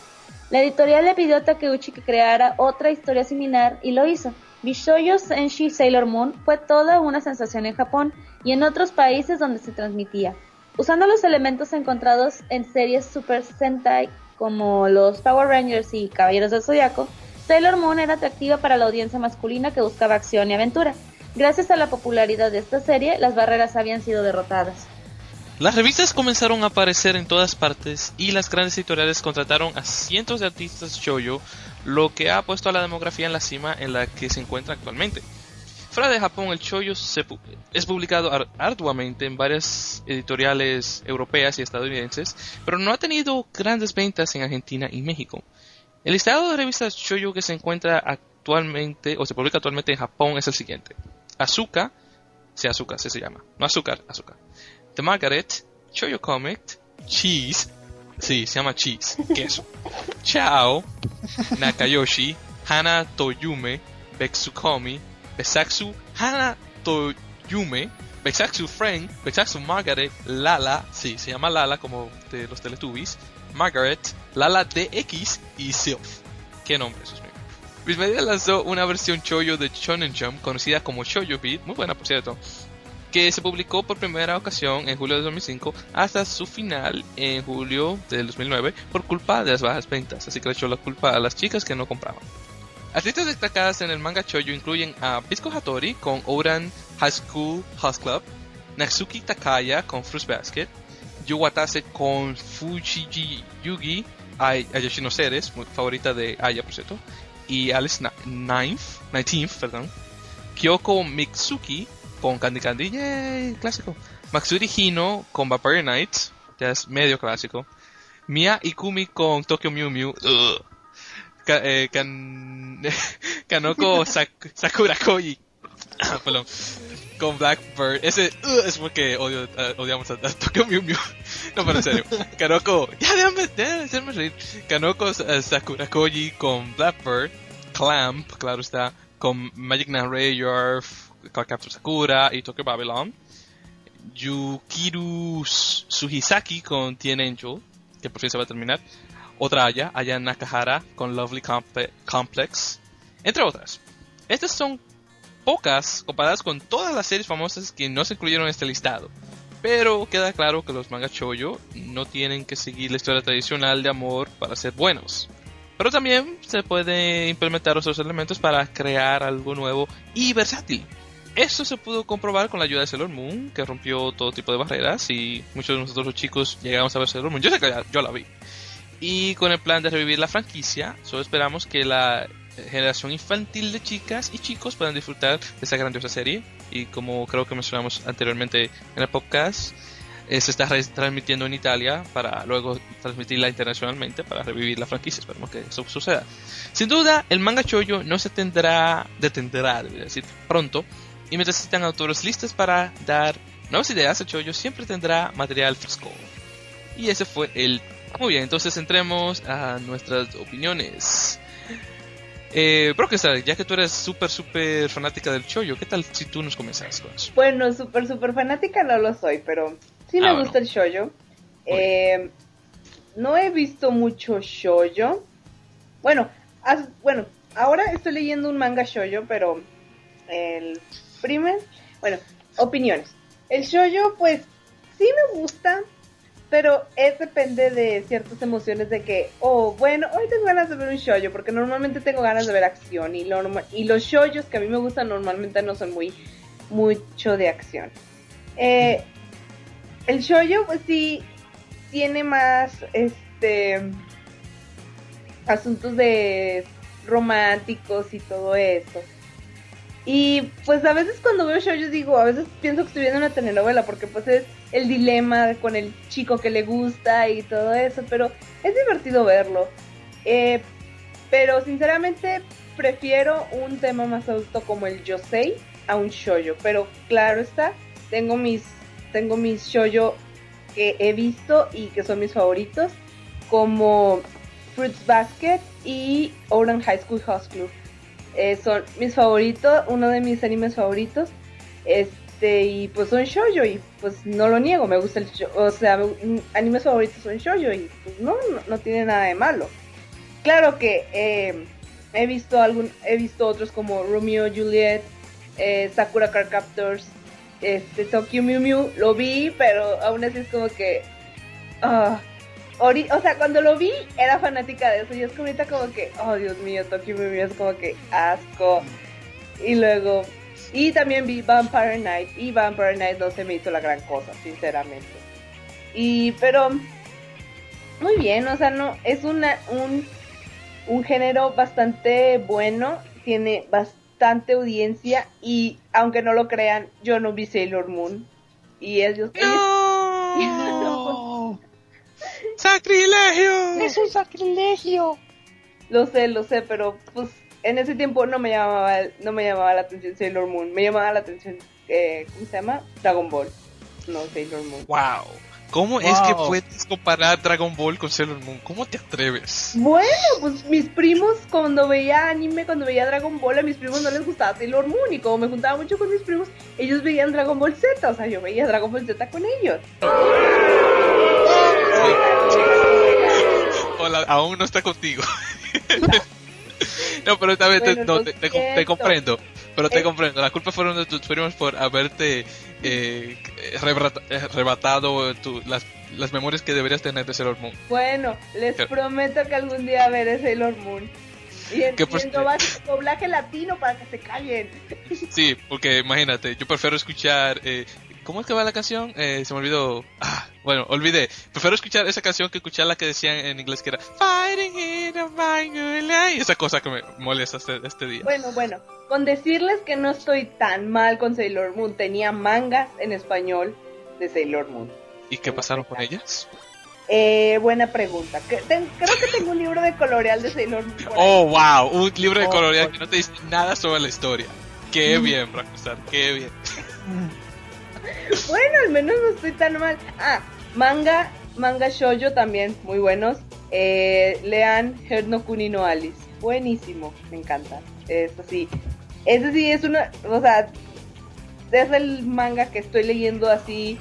La editorial le pidió a Takeuchi que creara otra historia similar y lo hizo. Bishoyo Senshi Sailor Moon fue toda una sensación en Japón y en otros países donde se transmitía. Usando los elementos encontrados en series Super Sentai como los Power Rangers y Caballeros del Zodiaco, Sailor Moon era atractiva para la audiencia masculina que buscaba acción y aventura. Gracias a la popularidad de esta serie, las barreras habían sido derrotadas. Las revistas comenzaron a aparecer en todas partes y las grandes editoriales contrataron a cientos de artistas shoujo, lo que ha puesto a la demografía en la cima en la que se encuentra actualmente. Fuera de Japón, el shoujo es publicado arduamente en varias editoriales europeas y estadounidenses, pero no ha tenido grandes ventas en Argentina y México. El listado de revistas shoujo que se encuentra actualmente o se publica actualmente en Japón es el siguiente: Azuka, sí, Azuka, sí se llama, no azúcar, azúcar. The Margaret, Choyo Comic, Cheese, sí, se llama Cheese, queso. [LAUGHS] Chao, Nakayoshi, Hana Toyume, Betsukomi, Besaksu, Hana Toyume, Besaksu Friend, Besaksu Margaret, Lala, sí, se llama Lala como de los Teletubbies, Margaret, Lala DX y Sylph. ¿Qué nombre, Viz Media lanzó una versión Choyo de Shonen Jump conocida como Choyo Beat, muy buena por cierto, que se publicó por primera ocasión en julio de 2005 hasta su final en julio del 2009 por culpa de las bajas ventas, así que le echó la culpa a las chicas que no compraban. Artistas destacadas en el manga shoujo incluyen a Bisco Hattori con Ouran High School House Club, Natsuki Takaya con Fruit Basket, Yu Watase con Fujiji Yugi, Ay, Yoshino Ceres, favorita de Aya por cierto, y Alice Ninth, 19 perdón, Kyoko Mitsuki con Candy Candy, yay, clásico. Matsuri Hino con Vampire Nights, ya es medio clásico. Mia Ikumi con Tokyo Mew Mew, eh, [LAUGHS] Kanoko Sakura Koji, [COUGHS] perdón, con Blackbird. Ese es porque odio, uh, odiamos a, Tokyo Mew Mew. [LAUGHS] no, pero en serio. [LAUGHS] Kanoko, ya déjame, déjame hacerme reír. Kanoko uh, Sakura Koji con Blackbird. Clamp, claro está, con Magic Knight Yorf, Capture Sakura y Tokyo Babylon. Yukiru Suhisaki con Tien Angel, que por fin se va a terminar. Otra Aya, Aya Nakahara con Lovely Complex, entre otras. Estas son pocas comparadas con todas las series famosas que no se incluyeron en este listado. Pero queda claro que los manga choyo no tienen que seguir la historia tradicional de amor para ser buenos. Pero también se puede implementar otros elementos para crear algo nuevo y versátil. Esto se pudo comprobar con la ayuda de Sailor Moon, que rompió todo tipo de barreras y muchos de nosotros los chicos llegamos a ver Sailor Moon. Yo sé que yo la vi. Y con el plan de revivir la franquicia, solo esperamos que la generación infantil de chicas y chicos puedan disfrutar de esta grandiosa serie. Y como creo que mencionamos anteriormente en el podcast, eh, se está transmitiendo en Italia para luego transmitirla internacionalmente para revivir la franquicia. Esperemos que eso suceda. Sin duda, el manga Choyo no se tendrá, detendrá, debería decir, pronto. Y mientras están autores listos para dar nuevas ideas, el Choyo siempre tendrá material fresco. Y ese fue el... Muy bien, entonces entremos a nuestras opiniones. Eh, Brockestar, ya que tú eres súper, súper fanática del Choyo, ¿qué tal si tú nos comenzas con eso? Bueno, súper, súper fanática no lo soy, pero sí me Ah, gusta el shoyo. Muy Eh, no he visto mucho shoyo. Bueno, bueno, ahora estoy leyendo un manga shoyo, pero el primer, bueno, opiniones. El shoyo, pues, sí me gusta, pero es depende de ciertas emociones de que, oh, bueno, hoy tengo ganas de ver un shoyo, porque normalmente tengo ganas de ver acción y, norma- y los shoyos que a mí me gustan normalmente no son muy mucho de acción. Eh, el shoyo, pues sí, tiene más, este, asuntos de románticos y todo eso. Y pues a veces cuando veo shoyo digo, a veces pienso que estoy viendo una telenovela porque pues es el dilema con el chico que le gusta y todo eso, pero es divertido verlo. Eh, pero sinceramente prefiero un tema más adulto como el yosei a un shoyo, pero claro está, tengo mis tengo mis shoyo que he visto y que son mis favoritos como Fruits Basket y Oran High School House Club. Eh, son mis favoritos, uno de mis animes favoritos. Este, y pues son shoujo y pues no lo niego, me gusta el o sea, me- animes favoritos son shoujo y pues no, no, no tiene nada de malo. Claro que eh, he visto algún, he visto otros como Romeo Juliet, eh, Sakura Card Captors, este Tokyo Mew Mew, lo vi, pero aún así es como que ah, ori- o sea, cuando lo vi era fanática de eso y es que ahorita como que, oh Dios mío, Tokyo Mew Mew es como que asco. Y luego y también vi Vampire Night y Vampire Night no se me hizo la gran cosa, sinceramente. Y pero muy bien, o sea, no es una un un género bastante bueno, tiene bastante audiencia y aunque no lo crean, yo no vi Sailor Moon y ellos, ¡No! [LAUGHS] ¡Sacrilegio! un sacrilegio! lo sé, lo sé, pero pues en ese tiempo no me llamaba no me llamaba la atención Sailor Moon, me llamaba la atención eh, ¿cómo se llama? Dragon Ball, no Sailor Moon. ¡Wow! ¿Cómo es que puedes comparar Dragon Ball con Sailor Moon? ¿Cómo te atreves? Bueno, pues mis primos cuando veía anime, cuando veía Dragon Ball, a mis primos no les gustaba Sailor Moon y como me juntaba mucho con mis primos, ellos veían Dragon Ball Z, o sea, yo veía Dragon Ball Z con ellos. Hola, aún no está contigo. [LAUGHS] [LAUGHS] no, pero esta vez te, Bueno, no, lo te, te- te comprendo. Pero te Eh. comprendo. La culpa fueron de tus primos por haberte eh, rebrata- eh, arrebatado tu- las, las memorias que deberías tener de Sailor Moon. Bueno, les ¿Qué? prometo que algún día veré Sailor Moon. Y en, ¿Qué y pues- en doblaje, doblaje latino para que se callen. Sí, porque imagínate, yo prefiero escuchar. Eh, ¿Cómo es que va la canción? Eh, se me olvidó. Ah, bueno, olvidé. Prefiero escuchar esa canción que escuchar la que decían en inglés que era Fighting in a Bangula", Y esa cosa que me molesta este, este día. Bueno, bueno, con decirles que no estoy tan mal con Sailor Moon, tenía mangas en español de Sailor Moon. ¿Y qué pasaron con ellas? Eh, buena pregunta. Creo que tengo un libro de coloreal de Sailor Moon. Oh, wow, un libro de Oh, colorear oh. que no te dice nada sobre la historia. Qué bien, Rockstar, qué bien. [LAUGHS] [LAUGHS] Bueno, al menos no estoy tan mal. Ah, manga, manga shoujo también, muy buenos. Eh, lean Her no Kuni no Alice. Buenísimo, me encanta. Es así. Ese sí es una, o sea, es el manga que estoy leyendo así.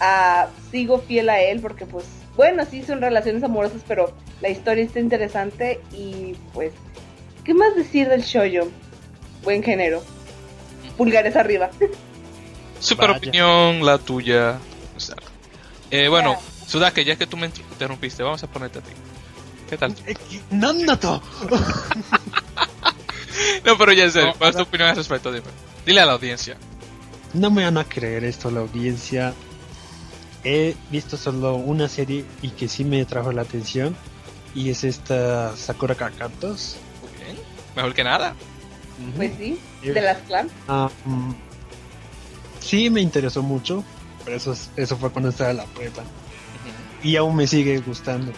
ah, sigo fiel a él porque pues, bueno, sí son relaciones amorosas, pero la historia está interesante y pues, ¿qué más decir del shoujo? Buen género. Pulgares arriba. [LAUGHS] Super Vaya. opinión, la tuya. Rockstar. Eh, bueno. Sudake, ya que tú me interrumpiste, vamos a ponerte a ti. ¿Qué tal? Eh, ¡Nandato! [LAUGHS] No, pero ya en serio, No, ¿cuál es tu opinión al respecto? Dime. Dile a la audiencia. No me van a creer esto la audiencia. He visto solo una serie y que sí me trajo la atención. Y es esta Sakura Kakatos. Muy bien. Mejor que nada. Pues sí, Eh, de las clan. ah, mm, sí me interesó mucho. pero eso, es- eso fue cuando estaba en la prepa. Y aún me sigue gustando.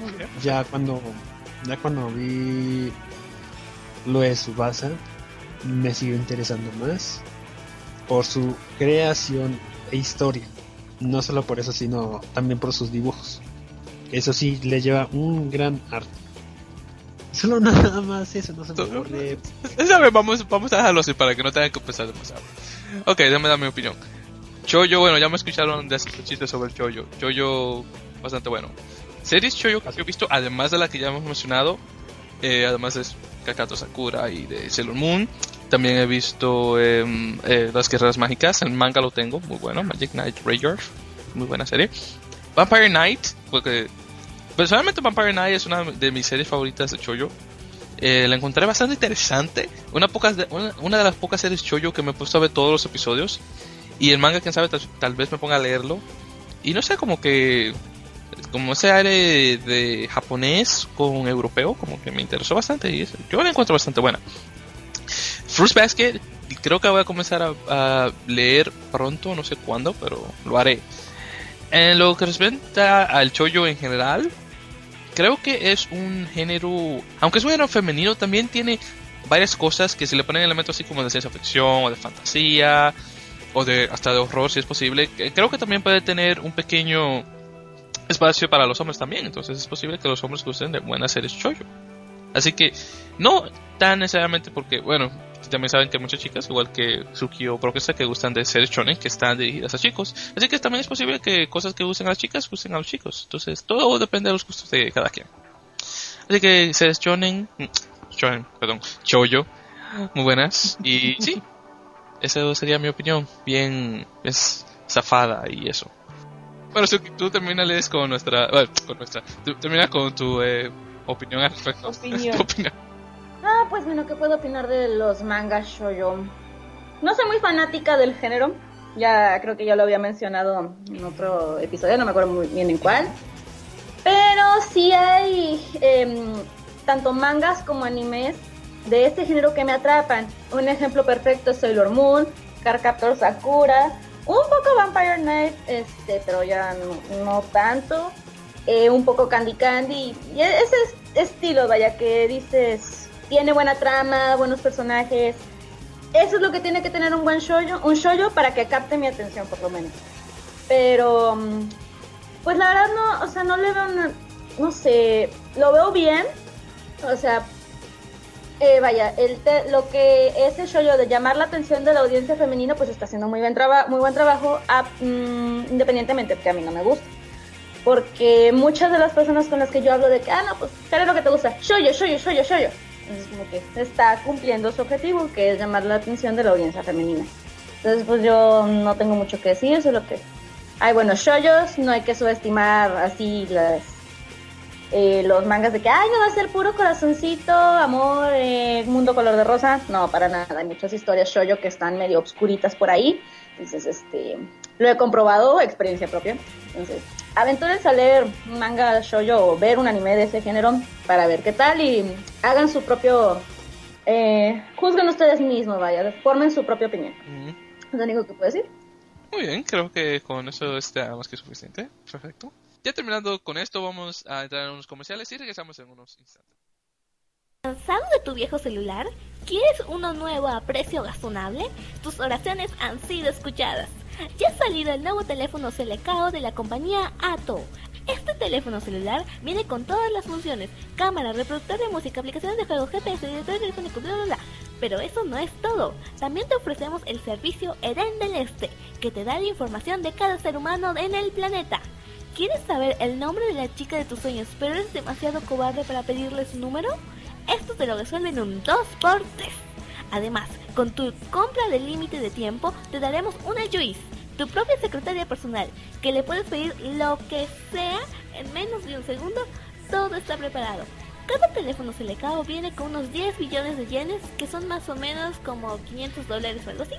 Muy bien. Ya cuando, ya cuando vi lo de Subasa, me siguió interesando más por su creación e historia. No solo por eso, sino también por sus dibujos. Eso sí, le lleva un gran arte. Solo nada más eso, no se me ocurre. [LAUGHS] Vamos, vamos a dejarlo así para que no tengan que pensar demasiado. Ok, déjame dar mi opinión. Choyo, bueno, ya me escucharon de hacer chistes sobre Choyo. Choyo, bastante bueno. Series Choyo que he visto, además de la que ya hemos mencionado, eh, además de Kakato Sakura y de Sailor Moon, también he visto em, eh, Las Guerreras Mágicas, el manga lo tengo, muy bueno, Magic Knight Ranger, muy buena serie. Vampire Knight, porque personalmente Vampire Knight es una de mis series favoritas de Choyo. Eh, la encontré bastante interesante. Una, pocas de, una, de las pocas series Choyo que me he puesto a ver todos los episodios. Y el manga, quién sabe, tal, vez me ponga a leerlo. Y no sé, como que. Como ese aire de japonés con europeo, como que me interesó bastante. Y yo la encuentro bastante buena. Fruits Basket, creo que voy a comenzar a, a leer pronto, no sé cuándo, pero lo haré. En lo que respecta al chollo en general, creo que es un género, aunque es un género femenino, también tiene varias cosas que se le ponen elementos así como de ciencia ficción o de fantasía o de hasta de horror si es posible. Creo que también puede tener un pequeño espacio para los hombres también, entonces es posible que los hombres gusten de buenas series chollo. Así que no tan necesariamente porque, bueno, también saben que hay muchas chicas, igual que Suki o Profesa, que gustan de series shonen que están dirigidas a chicos. Así que también es posible que cosas que gusten a las chicas gusten a los chicos. Entonces todo depende de los gustos de cada quien. Así que series shonen, mm, shonen, perdón, choyo, muy buenas. Y [LAUGHS] sí, esa sería mi opinión, bien es zafada y eso. Bueno, Suki, tú terminales con nuestra, bueno, con nuestra, tú termina con tu eh, opinión al respecto. Opinión. [LAUGHS] Tu opinión. Ah, pues bueno, ¿qué puedo opinar de los mangas shoujo? No soy muy fanática del género. Ya creo que ya lo había mencionado en otro episodio, no me acuerdo muy bien en cuál. Pero sí hay em, tanto mangas como animes de este género que me atrapan. Un ejemplo perfecto es Sailor Moon, Cardcaptor Sakura, un poco Vampire Knight, este, pero ya no, tanto. Eh, un poco Candy Candy. Y ese es- estilo, vaya, que dices, tiene buena trama, buenos personajes. Eso es lo que tiene que tener un buen shoujo, un shoujo para que capte mi atención, por lo menos. Pero, mm, pues la verdad no, o sea, no le veo, una- no sé, lo veo bien. O sea, eh, vaya, el lo que ese shoujo de llamar la atención de la audiencia femenina, pues está haciendo muy buen, traba- muy buen trabajo, a- mm, independientemente de que a mí no me gusta. Porque muchas de las personas con las que yo hablo de que, ah, no, pues, ¿qué es lo que te gusta? Shoujo, shoujo, shoujo, shoujo. Como que está cumpliendo su objetivo, que es llamar la atención de la audiencia femenina. Entonces, pues yo no tengo mucho que decir, eso es lo que... Hay buenos shoyos, no hay que subestimar así las eh, los mangas de que, ay, no va a ser puro corazoncito, amor, eh, mundo color de rosa. No, para nada. Hay muchas historias shoyo que están medio obscuritas por ahí. Entonces, este, lo he comprobado, experiencia propia. Entonces, aventúrense a leer un manga shoyo o ver un anime de ese género para ver qué tal y hagan su propio, eh, juzguen ustedes mismos, vaya, formen su propia opinión. Mm. Es lo único que puedo decir. Muy bien, creo que con eso está más que suficiente. Perfecto. Ya terminando con esto, vamos a entrar en unos comerciales y regresamos en unos instantes. ¿Cansado de tu viejo celular? ¿Quieres uno nuevo a precio razonable? Tus oraciones han sido escuchadas. Ya ha salido el nuevo teléfono Selecao de la compañía Ato. Este teléfono celular viene con todas las funciones: cámara, reproductor de música, aplicaciones de juego, GPS, directorio telefónico, bla bla bla. Pero eso no es todo. También te ofrecemos el servicio Eden del Este, que te da la información de cada ser humano en el planeta. ¿Quieres saber el nombre de la chica de tus sueños, pero eres demasiado cobarde para pedirle su número? Esto te lo resuelve en un 2x3. Además, con tu compra de límite de tiempo, te daremos una Juice, tu propia secretaria personal, que le puedes pedir lo que sea en menos de un segundo. Todo está preparado. Cada teléfono Selecao viene con unos 10 billones de yenes, que son más o menos como 500 dólares o algo así.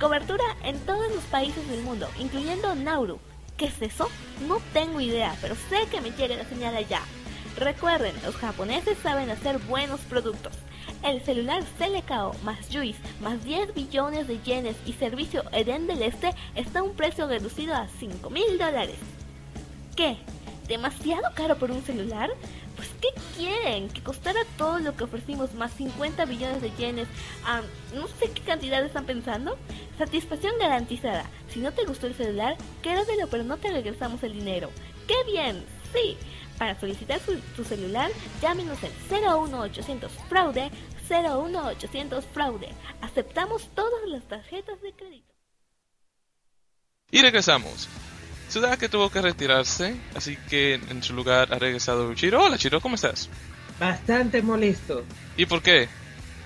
Cobertura en todos los países del mundo, incluyendo Nauru. ¿Qué es eso? No tengo idea, pero sé que me llega la señal allá. Recuerden, los japoneses saben hacer buenos productos. El celular CLKO más Juice más 10 billones de yenes y servicio Eden del Este está a un precio reducido a 5 mil dólares. ¿Qué? ¿Demasiado caro por un celular? Pues ¿qué quieren? ¿Que costara todo lo que ofrecimos más 50 billones de yenes? a no sé qué cantidad están pensando. Satisfacción garantizada. Si no te gustó el celular, quédatelo pero no te regresamos el dinero. ¡Qué bien! Sí. Para solicitar su, tu celular, llámenos al 01800 fraude 01800 fraude. Aceptamos todas las tarjetas de crédito. Y regresamos. que tuvo que retirarse, así que en su lugar ha regresado Chiro. Hola Chiro, ¿cómo estás? Bastante molesto. ¿Y por qué?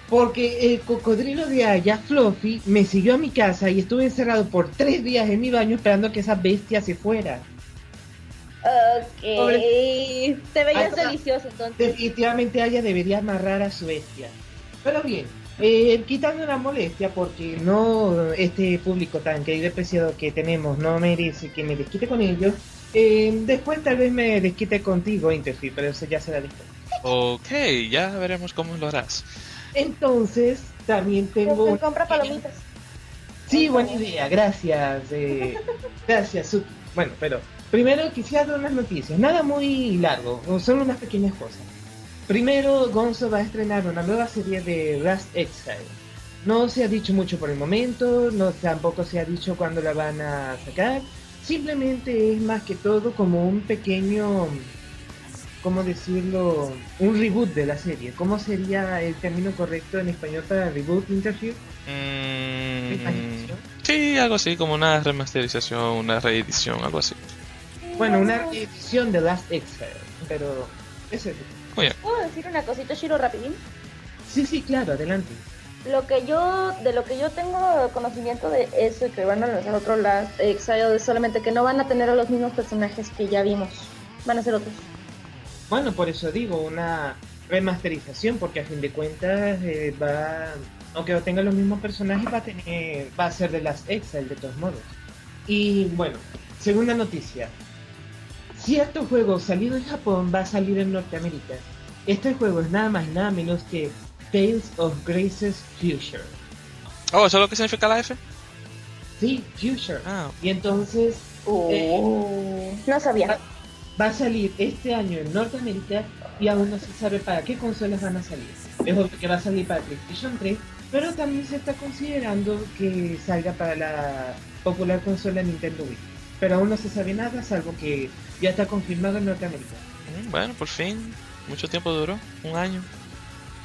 Porque el cocodrilo de allá, Fluffy, me siguió a mi casa y estuve encerrado por tres días en mi baño esperando que esa bestia se fuera. Ok. Te veías delicioso entonces. Definitivamente ella debería amarrar a su bestia. Pero bien, eh, quitando la molestia porque no este público tan querido y preciado que tenemos no merece que me desquite con ellos. Eh, después tal vez me desquite contigo, Interfi, pero eso ya será después. Ok, ya veremos cómo lo harás. Entonces, también tengo... compra palomitas. Sí, buena idea, gracias. Eh, gracias, Suki. Bueno, pero primero quisiera dar unas noticias. Nada muy largo, son unas pequeñas cosas. Primero, Gonzo va a estrenar una nueva serie de Rust Exile. No se ha dicho mucho por el momento, no tampoco se ha dicho cuándo la van a sacar. Simplemente es más que todo como un pequeño ¿cómo decirlo? Un reboot de la serie. ¿Cómo sería el término correcto en español para reboot interview? Mm, sí, algo así, como una remasterización, una reedición, algo así. Bueno, una reedición de Last Exile, pero ese ¿Puedo decir una cosita, Shiro, rapidín? Sí, sí, claro, adelante. Lo que yo, de lo que yo tengo conocimiento de eso y que van a lanzar otro Last Exile es solamente que no van a tener a los mismos personajes que ya vimos. Van a ser otros. Bueno, por eso digo, una remasterización, porque a fin de cuentas eh, va, aunque no tenga los mismos personajes, va a tener, va a ser de las Excel de todos modos. Y bueno, segunda noticia. Cierto juego salido en Japón va a salir en Norteamérica. Este juego es nada más y nada menos que Tales of Graces Future. Oh, ¿eso es lo que significa la F? Sí, Future. Ah. Y entonces... Oh. Eh, no sabía va a salir este año en Norteamérica y aún no se sabe para qué consolas van a salir. Es obvio que va a salir para PlayStation 3, pero también se está considerando que salga para la popular consola Nintendo Wii. Pero aún no se sabe nada, salvo que ya está confirmado en Norteamérica. Mm, bueno, por fin. Mucho tiempo duró, un año.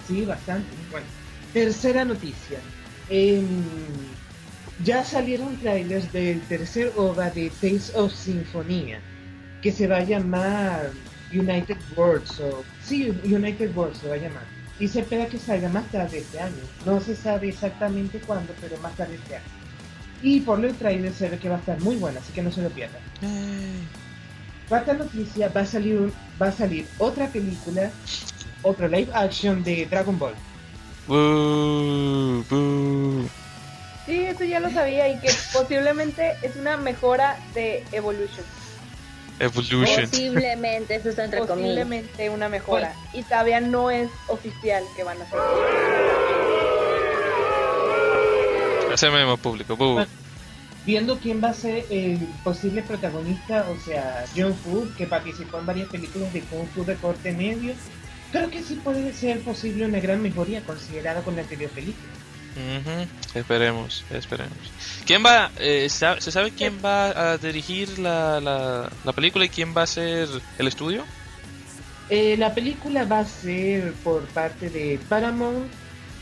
Sí, bastante. Bueno, tercera noticia. Em, ya salieron trailers del tercer OVA de Tales of Sinfonía que se va a llamar United Worlds o sí United Worlds se va a llamar y se espera que salga más tarde este año no se sabe exactamente cuándo pero más tarde este año y por lo trailer se ve que va a estar muy buena así que no se lo pierdan cuarta noticia va a salir va a salir otra película otra live action de Dragon Ball Sí, eso ya lo sabía y que posiblemente es una mejora de Evolution. Evolution. Posiblemente, eso está entre Posiblemente una mejora. Y todavía no es oficial que van a hacer. Ese mismo público. Viendo quién va a ser el posible protagonista, o sea, John Fu, que participó en varias películas de Kung Fu de corte medio, creo que sí puede ser posible una gran mejoría considerada con la anterior película. Esperemos, esperemos. ¿Quién va, eh, se sabe quién va a dirigir la, la, película y quién va a ser el estudio? Eh, la película va a ser por parte de Paramount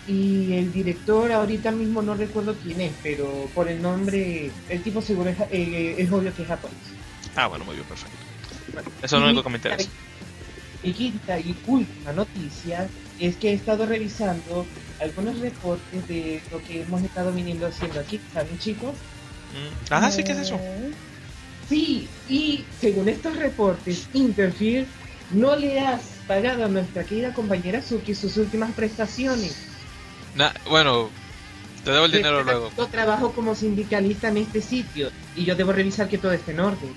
y el director ahorita mismo no recuerdo quién es, pero por el nombre, el tipo seguro es, eh, es obvio que es japonés. Ah, bueno, muy bien, perfecto. Eso es lo único que me interesa. Y quinta y última noticia es que he estado revisando algunos reportes de lo que hemos estado viniendo haciendo aquí, ¿saben chicos? Mm. Ah, sí, ¿qué es eso? Sí, y según estos reportes, Interfere no le has pagado a nuestra querida compañera Suki sus últimas prestaciones. Bueno, te debo el dinero luego. Yo trabajo como sindicalista en este sitio y yo debo revisar que todo esté en orden.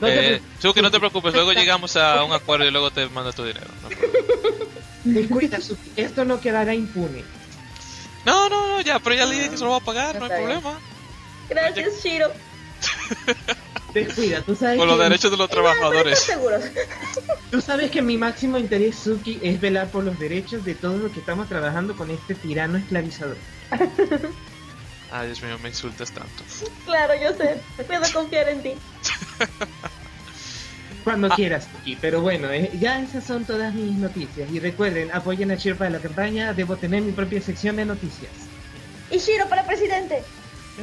No [LAUGHS] eh, Suki, no te preocupes, luego llegamos a un acuerdo y luego te mando tu dinero. Descuida, Suki, esto no quedará impune. No, no, no, ya, pero ya le dije que se lo va a pagar, no hay Está bien. problema. Gracias, Shiro. [LAUGHS] Descuida, tú sabes Por los derechos de los Estoy trabajadores. Tú sabes que mi máximo interés, Suki, es velar por los derechos de todos los que estamos trabajando con este tirano esclavizador. [LAUGHS] Ay, Dios mío, me insultas tanto. Claro, yo sé. Puedo confiar en ti. [LAUGHS] Cuando Ah. quieras, Suki. Pero bueno, eh, ya esas son todas mis noticias. Y recuerden, apoyen a Cheer para la campaña. Debo tener mi propia sección de noticias. Y Shiro para presidente.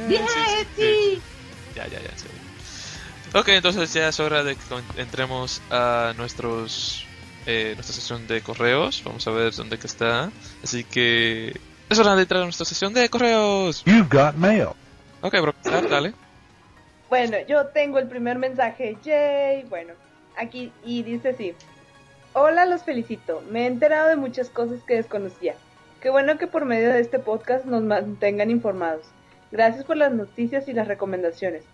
Bien, sí. Ya, ya, ya, sí. Ok, entonces ya es hora de que entremos a nuestros eh, nuestra sesión de correos. Vamos a ver dónde que está. Así que es hora de entrar a nuestra sesión de correos. You've got mail. Ok, bro, dale. dale. Bueno, yo tengo el primer mensaje. Yay. Bueno, aquí y dice así. Hola, los felicito. Me he enterado de muchas cosas que desconocía. Qué bueno que por medio de este podcast nos mantengan informados. Gracias por las noticias y las recomendaciones.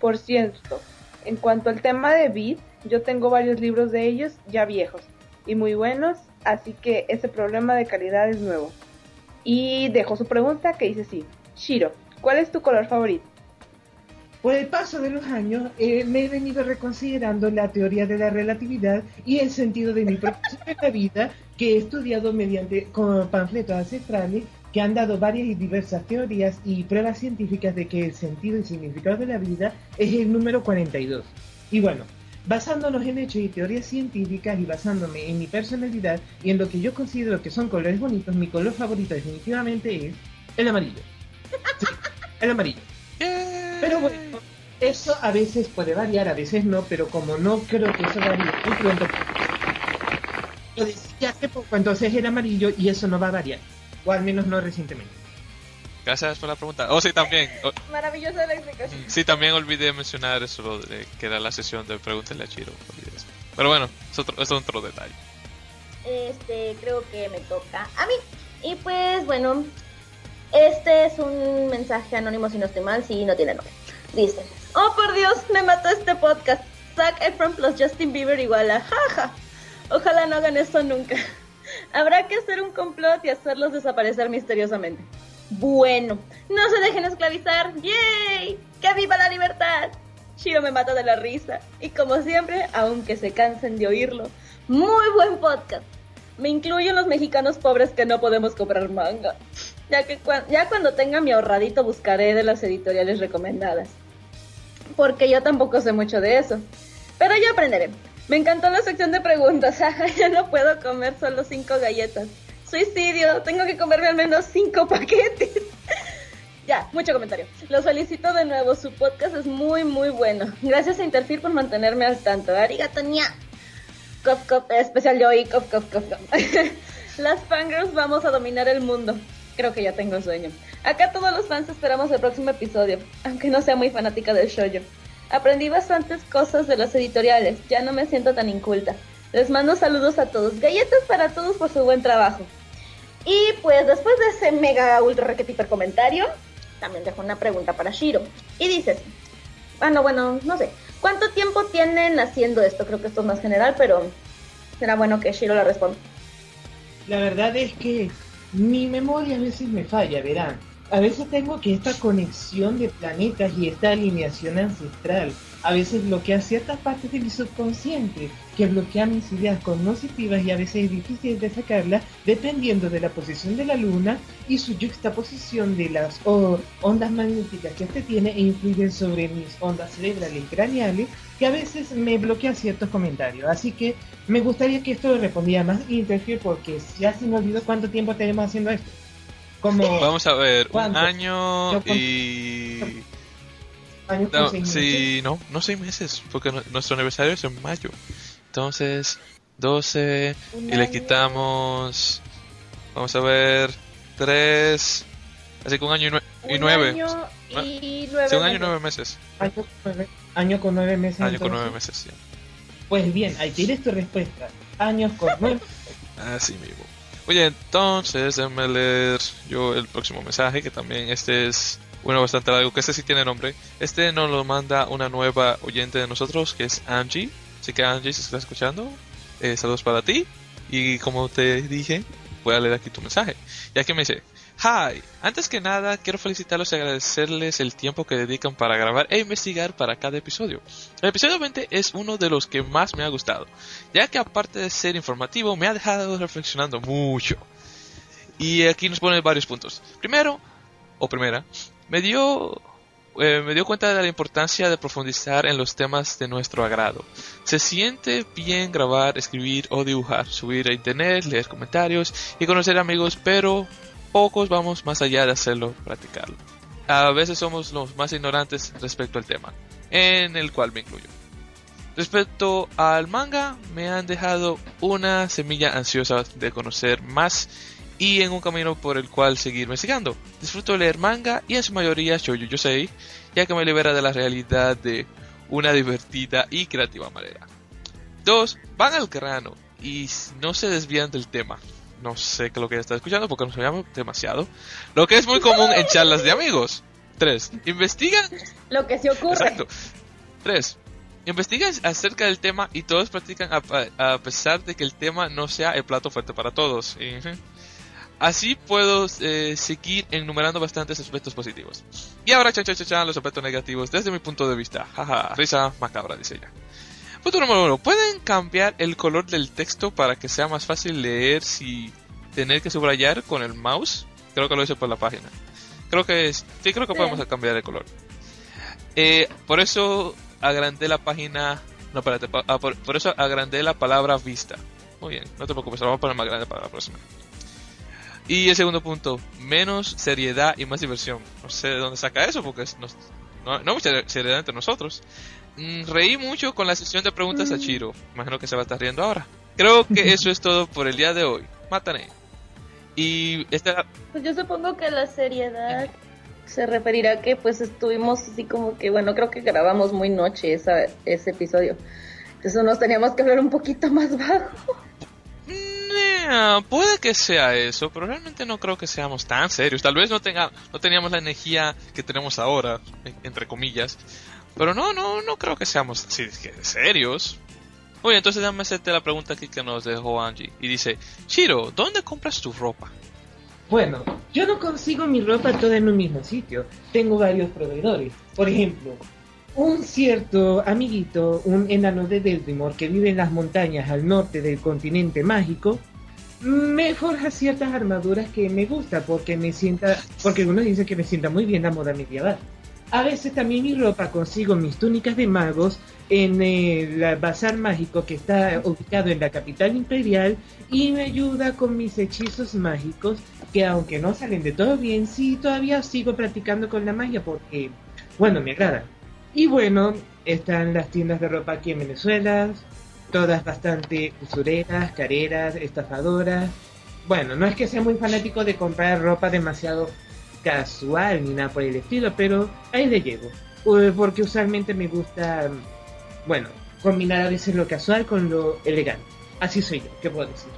Por cierto, en cuanto al tema de Beat, yo tengo varios libros de ellos ya viejos y muy buenos, así que ese problema de calidad es nuevo. Y dejó su pregunta que dice así. Shiro, ¿cuál es tu color favorito? Por el paso de los años, eh, me he venido reconsiderando la teoría de la relatividad y el sentido de mi [LAUGHS] la vida, que he estudiado mediante con panfletos ancestrales que han dado varias y diversas teorías y pruebas científicas de que el sentido y significado de la vida es el número 42. Y bueno, basándonos en hechos y teorías científicas y basándome en mi personalidad y en lo que yo considero que son colores bonitos, mi color favorito definitivamente es el amarillo. Sí, el amarillo. Pero bueno, eso a veces puede variar, a veces no, pero como no creo que eso varíe muy pronto, lo decía hace poco, entonces era amarillo y eso no va a variar, o al menos no recientemente. Gracias por la pregunta. Oh, sí, también. oh, Maravillosa la explicación. sí, también olvidé mencionar eso de que era la sesión de Pregúntale a Chiro. olvidé eso. Pero bueno, es otro, es otro detalle. Este, creo que me toca a mí. Y pues bueno, este es un mensaje anónimo si no estoy mal, si no tiene nombre. Dice, oh por Dios, me mató este podcast. Zac Efron plus Justin Bieber igual a jaja. Ojalá no hagan eso nunca. Habrá que hacer un complot y hacerlos desaparecer misteriosamente. Bueno, no se dejen esclavizar. ¡Yay! ¡Que viva la libertad! Shiro me mata de la risa. Y como siempre, aunque se cansen de oírlo, muy buen podcast. Me incluyen los mexicanos pobres que no podemos comprar manga. Ya que ya cuando tenga mi ahorradito buscaré de las editoriales recomendadas. Porque yo tampoco sé mucho de eso. Pero ya aprenderé. Me encantó la sección de preguntas. [LAUGHS] ya no puedo comer solo cinco galletas. Suicidio, tengo que comerme al menos cinco paquetes. [LAUGHS] ya, mucho comentario. Los felicito de nuevo, su podcast es muy muy bueno. Gracias a Interfir por mantenerme al tanto. Arigato ña. Cof, cof, especial yo y cof, cof, cof, cof. [LAUGHS] Las fangirls vamos a dominar el mundo. Creo que ya tengo sueño. Acá todos los fans esperamos el próximo episodio, aunque no sea muy fanática del shoujo. Aprendí bastantes cosas de las editoriales, ya no me siento tan inculta. Les mando saludos a todos, galletas para todos por su buen trabajo. Y pues después de ese mega ultra requetiper comentario, también dejo una pregunta para Shiro. Y dices, ah no, bueno, no sé, ¿cuánto tiempo tienen haciendo esto? Creo que esto es más general, pero será bueno que Shiro la responda. La verdad es que mi memoria a veces me falla, verán. A veces tengo que esta conexión de planetas y esta alineación ancestral a veces bloquea ciertas partes de mi subconsciente que bloquea mis ideas cognitivas y a veces es difícil de sacarlas dependiendo de la posición de la luna y su juxtaposición de las ondas magnéticas que este tiene e influyen sobre mis ondas cerebrales y craneales que a veces me bloquea ciertos comentarios. Así que me gustaría que esto respondiera más Interfere porque ya se me olvidó cuánto tiempo tenemos haciendo esto. Como Vamos a ver, un año Yo y... años con No, sí, no, no seis meses, porque nu- nuestro aniversario es en mayo. Entonces, 12 Un y le año. quitamos, vamos a ver, 3, así que un año y, nue- y Un nueve. año y nueve. Sí, un año y nueve meses. Año con nueve, año con nueve meses. Año con nueve meses, sí. Pues bien, ahí tienes tu respuesta. Años con nueve. Así mismo. Oye, entonces, déjame leer yo el próximo mensaje, que también este es uno bastante largo, que este sí tiene nombre. Este nos lo manda una nueva oyente de nosotros, que es Angie. Así que Angie, si estás escuchando, eh, saludos para ti. Y como te dije, voy a leer aquí tu mensaje. Ya que me dice, Hi, antes que nada quiero felicitarlos y agradecerles el tiempo que dedican para grabar e investigar para cada episodio. El episodio 20 es uno de los que más me ha gustado, ya que aparte de ser informativo me ha dejado reflexionando mucho. Y aquí nos pone varios puntos. Primero, o primera, me dio eh, me dio cuenta de la importancia de profundizar en los temas de nuestro agrado. Se siente bien grabar, escribir o dibujar, subir a internet, leer comentarios y conocer amigos, pero pocos vamos más allá de hacerlo, practicarlo. A veces somos los más ignorantes respecto al tema, en el cual me incluyo. Respecto al manga, me han dejado una semilla ansiosa de conocer más y en un camino por el cual seguir investigando. Disfruto leer manga y en su mayoría shoujo yosei, ya que me libera de la realidad de una divertida y creativa manera. 2. Van al grano y no se desvían del tema. No sé qué es lo que está escuchando porque no se llama demasiado. Lo que es muy común en charlas de amigos. 3. Investigan. Lo que se ocurre. Exacto. 3. Investigan acerca del tema y todos practican a, a pesar de que el tema no sea el plato fuerte para todos. Así puedo eh, seguir enumerando bastantes aspectos positivos. Y ahora, cha, cha, cha, cha, los aspectos negativos desde mi punto de vista. Jaja, risa macabra, dice ella. Punto número uno. ¿Pueden cambiar el color del texto para que sea más fácil leer sin tener que subrayar con el mouse? Creo que lo hice por la página. Creo que es, sí, creo que Sí. podemos cambiar el color. Eh, por eso agrandé la página. No, espérate. ah, por, por eso agrandé la palabra vista. Muy bien, no te preocupes, lo vamos a poner más grande para la próxima. Y el segundo punto, menos seriedad y más diversión. No sé de dónde saca eso, porque nos- no, no hay mucha seriedad entre nosotros. Mm, reí mucho con la sesión de preguntas a Chiro. Imagino que se va a estar riendo ahora. Creo que [LAUGHS] eso es todo por el día de hoy. Mátane. Y esta, Pues yo supongo que la seriedad se referirá a que pues estuvimos así como que, bueno, creo que grabamos muy noche esa, ese episodio. Entonces nos teníamos que hablar un poquito más bajo. Nah, puede que sea eso, pero realmente no creo que seamos tan serios. Tal vez no tenga, no teníamos la energía que tenemos ahora, en- entre comillas. Pero no, no, no creo que seamos así serios. Oye, entonces déjame hacerte la pregunta aquí que nos dejó Angie. Y dice, Chiro, ¿dónde compras tu ropa? Bueno, yo no consigo mi ropa toda en un mismo sitio. Tengo varios proveedores. Por ejemplo, un cierto amiguito, un enano de Delrimore que vive en las montañas al norte del continente mágico, me forja ciertas armaduras que me gusta porque me sienta, porque uno dice que me sienta muy bien la moda medieval. A veces también mi ropa consigo mis túnicas de magos en el bazar mágico que está ubicado en la capital imperial y me ayuda con mis hechizos mágicos que aunque no salen de todo bien, sí todavía sigo practicando con la magia porque, bueno, me agrada. Y bueno, están las tiendas de ropa aquí en Venezuela, todas bastante usureras, careras, estafadoras. Bueno, no es que sea muy fanático de comprar ropa demasiado casual ni nada por el estilo, pero ahí le llego. Porque usualmente me gusta, bueno, combinar a veces lo casual con lo elegante. Así soy yo, ¿qué puedo decir?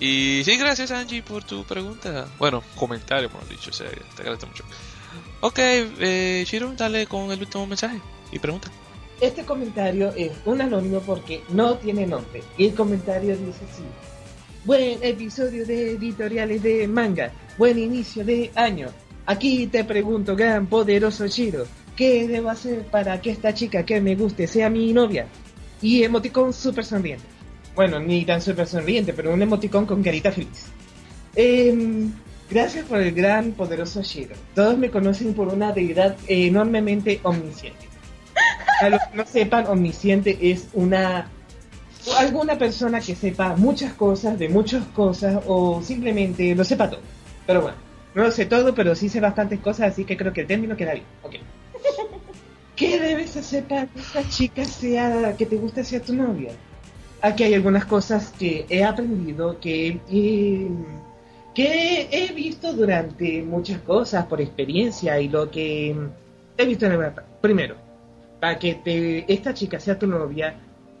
Y sí, gracias Angie por tu pregunta. Bueno, comentario, mejor dicho, se, te agradezco mucho. Ok, eh, Chiro, dale con el último mensaje y pregunta. Este comentario es un anónimo porque no tiene nombre. Y el comentario dice así. Buen episodio de editoriales de manga. Buen inicio de año. Aquí te pregunto, gran poderoso Shiro, ¿qué debo hacer para que esta chica que me guste sea mi novia? Y emoticón súper sonriente. Bueno, ni tan súper sonriente, pero un emoticón con carita feliz. Em, gracias por el gran poderoso Shiro. Todos me conocen por una deidad enormemente omnisciente. A los que no sepan, omnisciente es una alguna persona que sepa muchas cosas de muchas cosas o simplemente lo sepa todo. Pero bueno, no lo sé todo, pero sí sé bastantes cosas, así que creo que el término queda bien. Ok. [LAUGHS] ¿Qué debes hacer para que esta chica sea, que te guste sea tu novia? Aquí hay algunas cosas que he aprendido, que he, que he visto durante muchas cosas por experiencia y lo que he visto en el Primero, para que te, esta chica sea tu novia,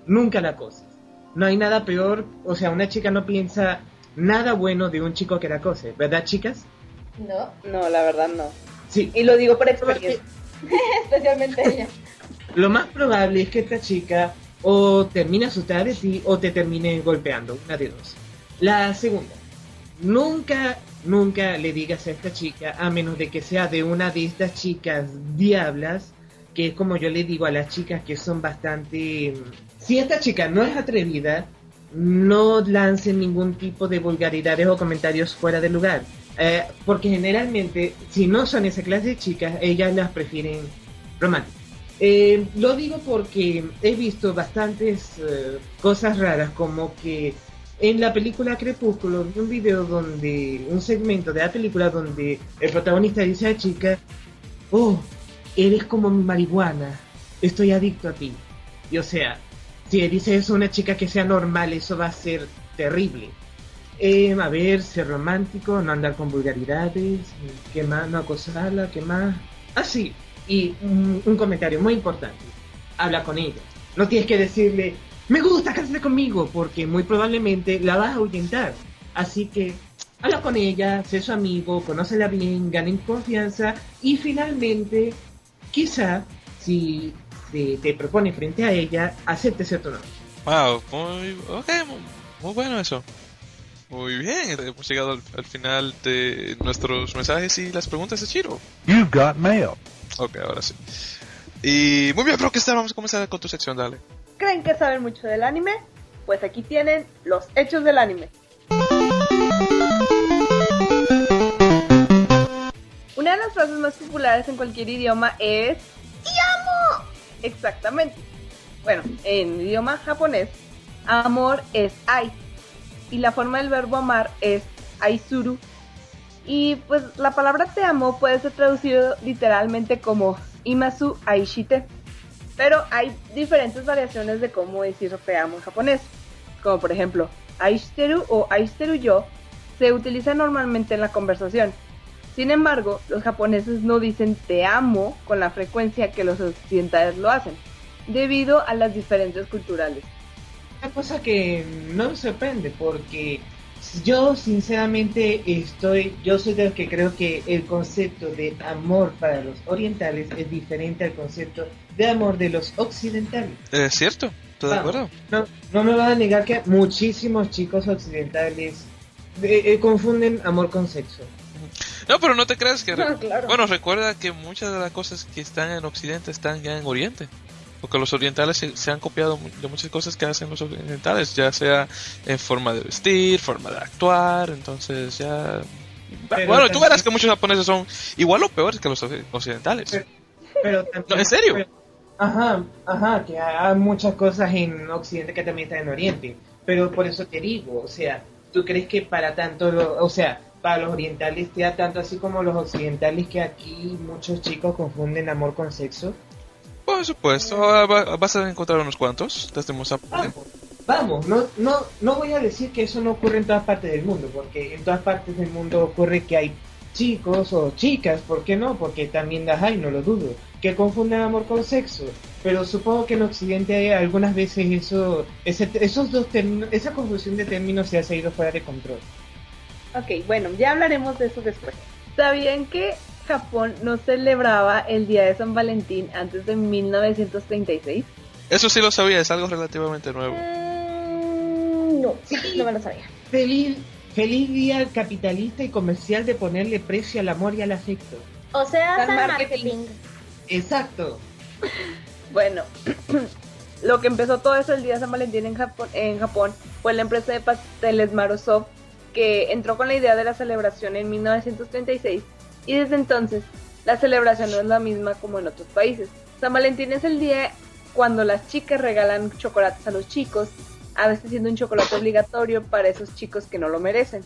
nunca la acoses. No hay nada peor, o sea, una chica no piensa nada bueno de un chico que la acose, ¿verdad, chicas? No, No, la verdad no. Sí. Y lo digo por Porque experiencia. [LAUGHS] especialmente ella. lo más probable es que esta chica o termina asustada de ti o te termine golpeando, una de dos. La segunda, nunca, nunca le digas a esta chica, a menos de que sea de una de estas chicas diablas, que es como yo le digo a las chicas que son bastante... Si esta chica no es atrevida, no lancen ningún tipo de vulgaridades o comentarios fuera de lugar. Eh, porque generalmente, si no son esa clase de chicas, ellas las prefieren románticas. Eh, lo digo porque he visto bastantes eh, cosas raras, como que en la película Crepúsculo un video donde, un segmento de la película donde el protagonista dice a la chica, oh, eres como mi marihuana, estoy adicto a ti. Y o sea, si dice eso a una chica que sea normal, eso va a ser terrible. Eh, a ver, ser romántico, no andar con vulgaridades, ¿qué más? No acosarla, ¿qué más? Ah, sí, y un, un comentario muy importante. Habla con ella. No tienes que decirle, me gusta, cásate conmigo, porque muy probablemente la vas a ahuyentar. Así que habla con ella, sé su amigo, conócela bien, ganen confianza y finalmente, quizá, si te, te propone frente a ella, acepte tu novio. Wow, muy, ok, muy, muy bueno eso. Muy bien, hemos llegado al, al final de nuestros mensajes y las preguntas de Chiro. You got mail. Ok, ahora sí. Y muy bien, Rockstar, vamos a comenzar con tu sección, dale. ¿Creen que saben mucho del anime? Pues aquí tienen los hechos del anime. Una de las frases más populares en cualquier idioma es. Exactamente. Bueno, en idioma japonés, amor es ai. Y la forma del verbo amar es aisuru. Y pues la palabra te amo puede ser traducido literalmente como imasu aishite. Pero hay diferentes variaciones de cómo decir te amo en japonés. Como por ejemplo, aishiteru o aishiteru yo se utiliza normalmente en la conversación. Sin embargo, los japoneses no dicen te amo con la frecuencia que los occidentales lo hacen, debido a las diferencias culturales. Una cosa que no me sorprende porque yo sinceramente estoy, yo soy de los que creo que el concepto de amor para los orientales es diferente al concepto de amor de los occidentales. Es cierto, ¿estoy de acuerdo? No, no me van a negar que muchísimos chicos occidentales eh, eh, confunden amor con sexo. No, pero no te creas que... [LAUGHS] No, claro. Bueno, recuerda que muchas de las cosas que están en Occidente están ya en Oriente. Porque los orientales se, se han copiado de muchas cosas que hacen los occidentales, ya sea en forma de vestir, forma de actuar, entonces ya... Pero bueno, tú verás que muchos japoneses son igual o peores que los occ- occidentales. Pero- Pero también, No, ¿en serio? pero- ajá, ajá, que hay muchas cosas en Occidente que también están en Oriente. Pero por eso te digo, o sea, ¿tú crees que para tanto, lo- o sea, para los orientales sea tanto así como los occidentales que aquí muchos chicos confunden amor con sexo? Por supuesto, ah, va- vas a encontrar unos cuantos desde Mozambique. Vamos, vamos, no, no, no voy a decir que eso no ocurre en todas partes del mundo, porque en todas partes del mundo ocurre que hay chicos o chicas, ¿por qué no? Porque también las hay, no lo dudo, que confunden amor con sexo. Pero supongo que en Occidente algunas veces eso, ese- esos dos términos, esa confusión de términos se ha ido fuera de control. Ok, bueno, ya hablaremos de eso después. ¿Sabían que Japón no celebraba el Día de San Valentín antes de 1936? Eso sí lo sabía, es algo relativamente nuevo. Mm, no, no me lo sabía. Feliz, feliz día capitalista y comercial de ponerle precio al amor y al afecto. O sea, San San marketing. marketing. Exacto. Bueno, [CLEARS THROAT] lo que empezó todo eso el día de San Valentín en Japón, en Japón fue la empresa de pasteles Marosov que entró con la idea de la celebración en 1936 y desde entonces la celebración no es la misma como en otros países. San Valentín es el día cuando las chicas regalan chocolates a los chicos, a veces siendo un chocolate obligatorio para esos chicos que no lo merecen.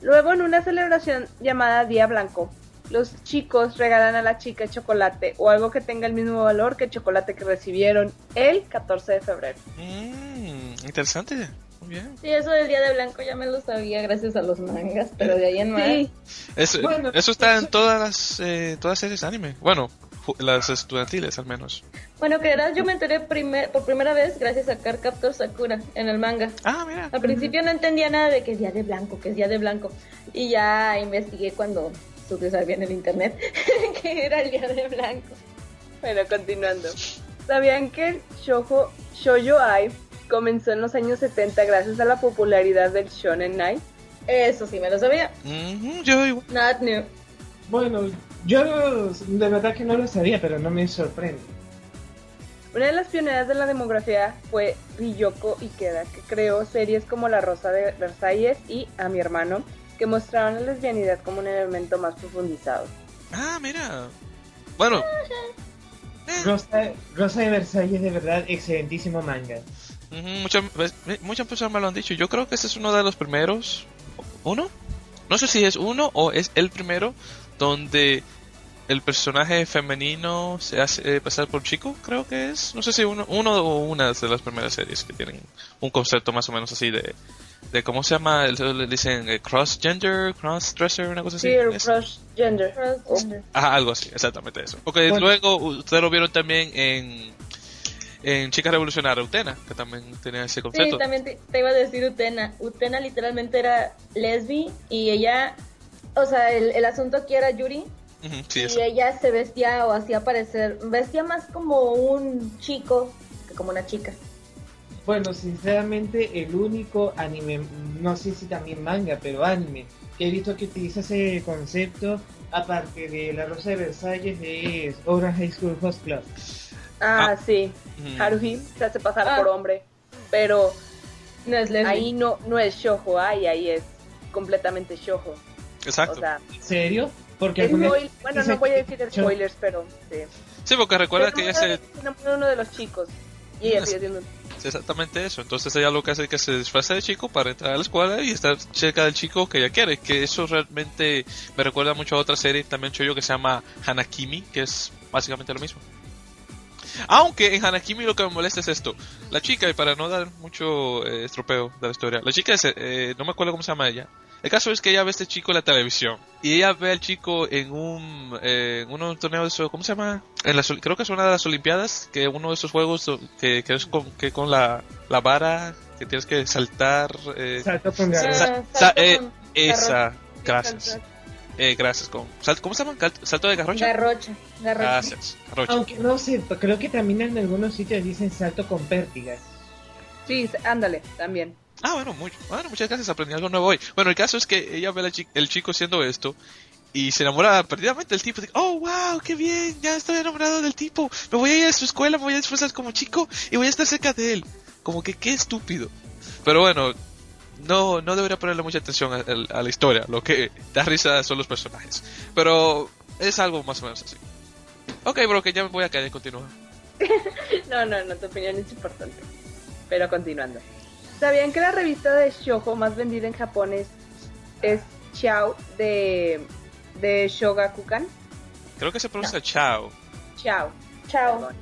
Luego en una celebración llamada Día Blanco, los chicos regalan a la chica chocolate o algo que tenga el mismo valor que el chocolate que recibieron el 14 de febrero. Mm, interesante, bien. Sí, eso del Día de Blanco ya me lo sabía gracias a los mangas, pero de ahí en más. Sí, Eso, Bueno, eso está en eso- todas las eh, todas series de anime. Bueno, las estudiantiles al menos. Bueno, creerás, yo me enteré primer- por primera vez gracias a Cardcaptor Sakura en el manga. Ah, mira. Al principio no entendía nada de que es Día de Blanco, que es Día de Blanco. Y ya investigué cuando supe usar bien el internet [LAUGHS] que era el Día de Blanco. bueno, continuando. ¿Sabían que el shoujo, shoujo ai comenzó en los años 70 gracias a la popularidad del shonen ai? Eso sí me lo sabía. Ujú, yo igual. Not new. Bueno, yo de verdad que no lo sabía, pero no me sorprende. Una de las pioneras de la demografía fue Ryoko Ikeda, que creó series como La Rosa de Versalles y A mi hermano, que mostraron la lesbianidad como un elemento más profundizado. Ah, mira. Bueno. Rosa, Rosa de Versalles, de verdad, excelentísimo manga. Muchas, muchas personas me lo han dicho. Yo creo que este es uno de los primeros. ¿Uno? No sé si es uno o es el primero donde el personaje femenino se hace eh, pasar por chico, creo que es. No sé si uno, uno o una de las primeras series que tienen un concepto más o menos así de, de ¿cómo se llama? Le dicen eh, cross-gender, cross-dresser, una cosa así. Sí, el Es- crush gender. Ajá, algo así, exactamente eso. Porque Bueno. luego ustedes lo vieron también en, en Chica Revolucionaria, Utena, que también tenía ese Sí, concepto. también te, te iba a decir Utena. Utena literalmente era lesbi y ella, o sea, el, el asunto aquí era Yuri sí, y eso. ella se vestía o hacía parecer, vestía más como un chico que como una chica. Bueno, sinceramente, el único anime, no sé si también manga, pero anime, que he visto que utiliza ese concepto, aparte de La Rosa de Versalles, es Orange High School Host Club. Ah, Ah. sí. Haruhi se hace pasar Ah. por hombre, pero No es ahí no, no es shoujo ai, ahí es completamente shoujo. Exacto. O sea, ¿En serio? Porque es muy- bueno, no voy a decir spoilers, pero sí. sí, porque recuerda que ella se, Se enamora de uno de los chicos y ella sigue siendo es exactamente eso. Entonces ella lo que hace es que se disfraza de chico para entrar a la escuela y estar cerca del chico que ella quiere. Que eso realmente me recuerda mucho a otra serie también yo que se llama Hanakimi, que es básicamente lo mismo. Aunque en Hanakimi lo que me molesta es esto. La chica, y para no dar mucho eh, estropeo de la historia, la chica es, eh, no me acuerdo cómo se llama ella. El caso es que ella ve a este chico en la televisión y ella ve al chico en un, eh, en un torneo de eso, ¿cómo se llama? En las, creo que es una de las Olimpiadas, que uno de esos juegos que, que es con, que con la, la vara que tienes que saltar. Eh, Salto con garra. Sa- salto sa- con esa, gracias. Eh, gracias. Con, sal- ¿Cómo se llama? ¿Salto de garrocha? Garrocha. Garrocha. Gracias, garrocha. Aunque no sé, creo que también en algunos sitios dicen salto con pértigas. Sí, ándale, también. Ah, bueno, mucho, bueno, muchas gracias, aprendí algo nuevo hoy. Bueno, el caso es que ella ve al chi- el chico haciendo esto y se enamora perdidamente del tipo. Dice, oh, wow, qué bien, ya estoy enamorado del tipo. Me voy a ir a su escuela, me voy a disfrazar como chico y voy a estar cerca de él. Como que qué estúpido. Pero bueno, no, no debería ponerle mucha atención a, a- a la historia. Lo que da risa son los personajes. Pero es algo más o menos así. Ok, bro, que ya me voy a caer y continuar. [LAUGHS] No, no, no, tu opinión es importante. Pero continuando. ¿Sabían que la revista de shoujo más vendida en Japón es, es Chao de, de Shogakukan? Creo que se pronuncia chao. Chao. Chao. Perdón.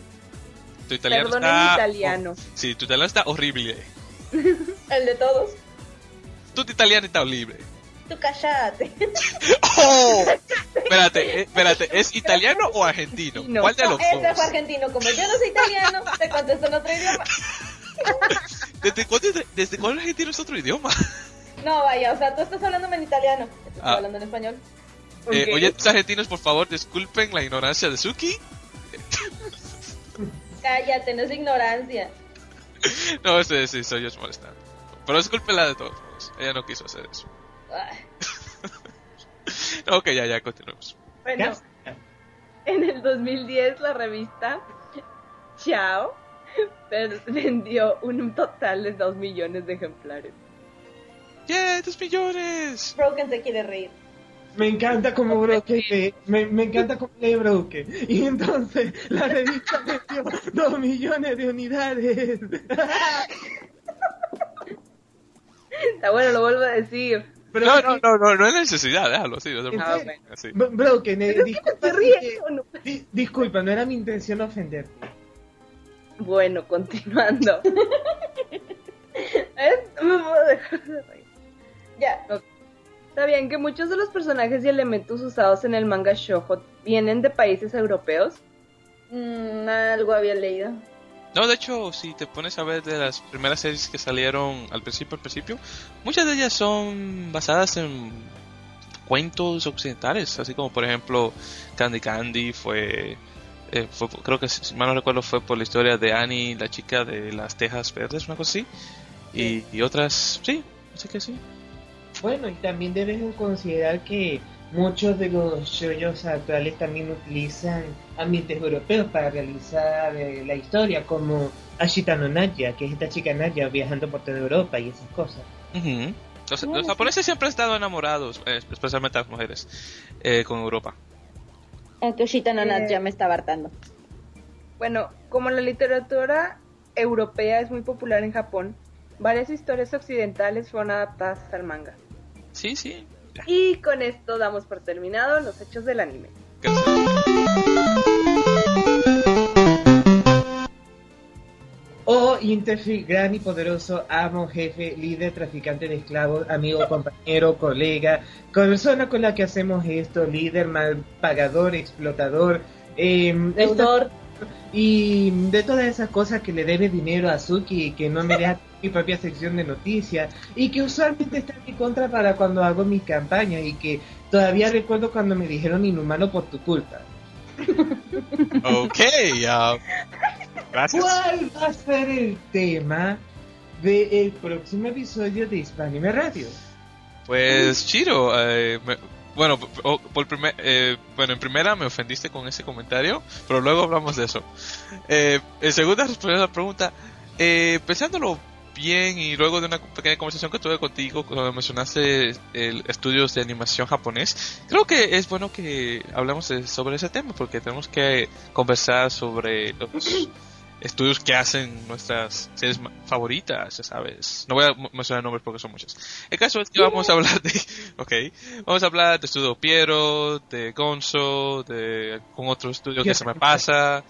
Tu italiano Perdón está... italiano. Sí, tu italiano está horrible. [LAUGHS] El de todos. Tu italiano está horrible. Tú callate. [LAUGHS] ¡Oh! Espérate, eh, espérate, ¿es italiano o argentino? ¿Cuál de No, los ese dos? fue argentino. Como yo no soy italiano, [LAUGHS] te contesto en otro idioma. [LAUGHS] ¿Desde cuándo, desde cuándo argentino es otro idioma? No, vaya, o sea, tú estás hablándome en italiano. Estoy Ah. hablando en español. Eh, oye, argentinos, por favor, disculpen la ignorancia de Suki. Cállate, no es ignorancia. No, sí, sí, soy yo molestando. Pero discúlpenla de todos. Ella no quiso hacer eso. [LAUGHS] Ok, ya, ya, continuemos. Bueno, en el 2010 la revista Chao [LAUGHS] vendió un total de 2 millones de ejemplares. ¡Yeah, dos millones! Broken se quiere reír. Me encanta como Broke lee, me, me encanta como lee Broke. Y entonces la revista vendió dos millones de unidades. [LAUGHS] Está bueno, lo vuelvo a decir. Pero No, no, no, no, no hay necesidad, déjalo así. No te Ah, preocupes. bueno. Así. B- Broke, ne- ¿Te disculpa, ríes no? di- disculpa, no era mi intención ofenderte. Bueno, continuando. [LAUGHS] No me puedo dejar de reír. Ya. ¿Sabían que muchos de los personajes y elementos usados en el manga shoujo vienen de países europeos? Mm, algo había leído. No, de hecho, si te pones a ver de las primeras series que salieron al principio, al principio, muchas de ellas son basadas en cuentos occidentales, así como por ejemplo Candy Candy fue Eh, fue, creo que, si mal no recuerdo, fue por la historia de Annie, la chica de las tejas verdes, una cosa así. Y, y otras, sí, así que sí. Bueno, y también debes considerar que muchos de los shoyos actuales también utilizan ambientes europeos para realizar eh, la historia, como Ashita no Naya, que es esta chica Naya viajando por toda Europa y esas cosas. Ujú. Los, los japoneses siempre han estado enamorados, eh, especialmente las mujeres, eh, con Europa. Aunque Ushita no Eh. ya me está hartando. Bueno, como la literatura europea es muy popular en Japón, varias historias occidentales fueron adaptadas al manga. Sí, sí. Y con esto damos por terminado los hechos del anime. Oh, Interfi, gran y poderoso amo, jefe, líder, traficante de esclavos, amigo, compañero, colega, persona con la que hacemos esto, líder, mal pagador, explotador, eh, y de todas esas cosas que le debe dinero a Suki y que no me deja mi propia sección de noticias y que usualmente está en mi contra para cuando hago mi campaña y que todavía recuerdo cuando me dijeron inhumano por tu culpa. Ok, gracias. ¿Cuál va a ser el tema del próximo episodio de Hispanime Radio? Pues Chiro, eh, me- bueno, p- o- por primer, eh, bueno, en primera me ofendiste con ese comentario, pero luego hablamos de eso. Eh, en segunda, respondiendo a la pregunta, eh, pensándolo bien y luego de una pequeña conversación que tuve contigo cuando mencionaste el estudios de animación japonés, creo que es bueno que hablemos sobre ese tema porque tenemos que conversar sobre los [CLEARS THROAT] estudios que hacen nuestras series favoritas, ya sabes. No voy a mencionar nombres porque son muchos. El caso es que vamos a hablar de, [LAUGHS] ok, vamos a hablar de Estudio Piero, de Gonzo, de algún otro estudio que se me pasa.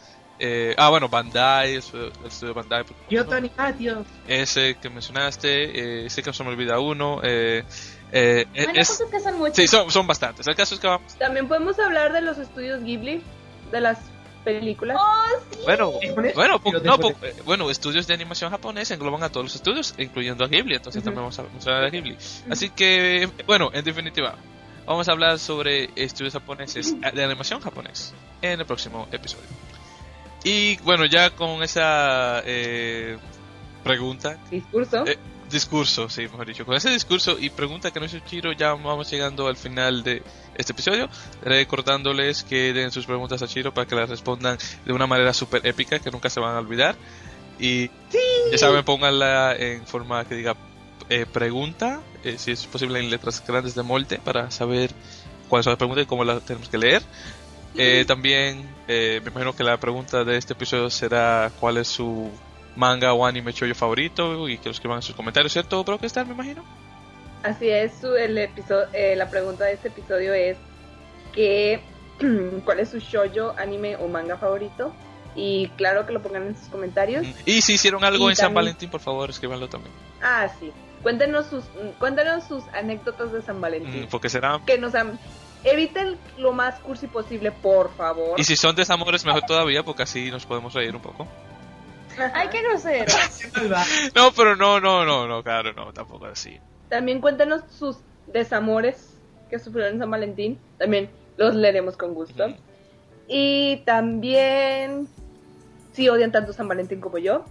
Eh, ah, bueno, Bandai, el estudio, Bandai, Yo, supuesto. Tony Matio. ese que mencionaste, eh, sé que no se me olvida uno. Eh, eh, Bueno, es, cosas que son muchas. sí, son, son bastantes. El caso es que vamos. También podemos hablar de los estudios Ghibli, de las películas. Oh, sí. Bueno, bueno, no, eh, bueno, estudios de animación japonés engloban a todos los estudios, incluyendo a Ghibli, entonces también vamos a mencionar a Ghibli. Así que, bueno, en definitiva, vamos a hablar sobre estudios japoneses de animación japonés en el próximo episodio. Y bueno, ya con esa eh, pregunta, Discurso. Eh, discurso, sí, mejor dicho, con ese discurso y pregunta que nos hizo Chiro, ya vamos llegando al final de este episodio, recordándoles que den sus preguntas a Chiro para que las respondan de una manera súper épica que nunca se van a olvidar. Y ya saben, pónganla en forma que diga eh, pregunta, eh, si es posible en letras grandes de molde, para saber cuáles son las preguntas y cómo las tenemos que leer. Eh, también eh, me imagino que la pregunta de este episodio será cuál es su manga o anime shoujo favorito y que lo escriban en sus comentarios, ¿cierto? Bro, que estar, me imagino. Así es, su- el episodio, la pregunta de este episodio es que [CLEARS THROAT] ¿cuál es su shoujo, anime o manga favorito? Y claro que lo pongan en sus comentarios. Y si hicieron algo Y en San Valentín, por favor, escríbanlo también. Ah, sí. Cuéntenos sus, cuéntenos sus anécdotas de San Valentín. Mm, porque será... Que nos han... Eviten lo más cursi posible, por favor. Y si son desamores, mejor todavía, porque así nos podemos reír un poco. [LAUGHS] Ay, qué grosero. [LAUGHS] No, pero no, no, no, no, claro, no, tampoco así. También cuéntenos sus desamores que sufrieron en San Valentín. También los leeremos con gusto. Y también, si odian tanto San Valentín como yo,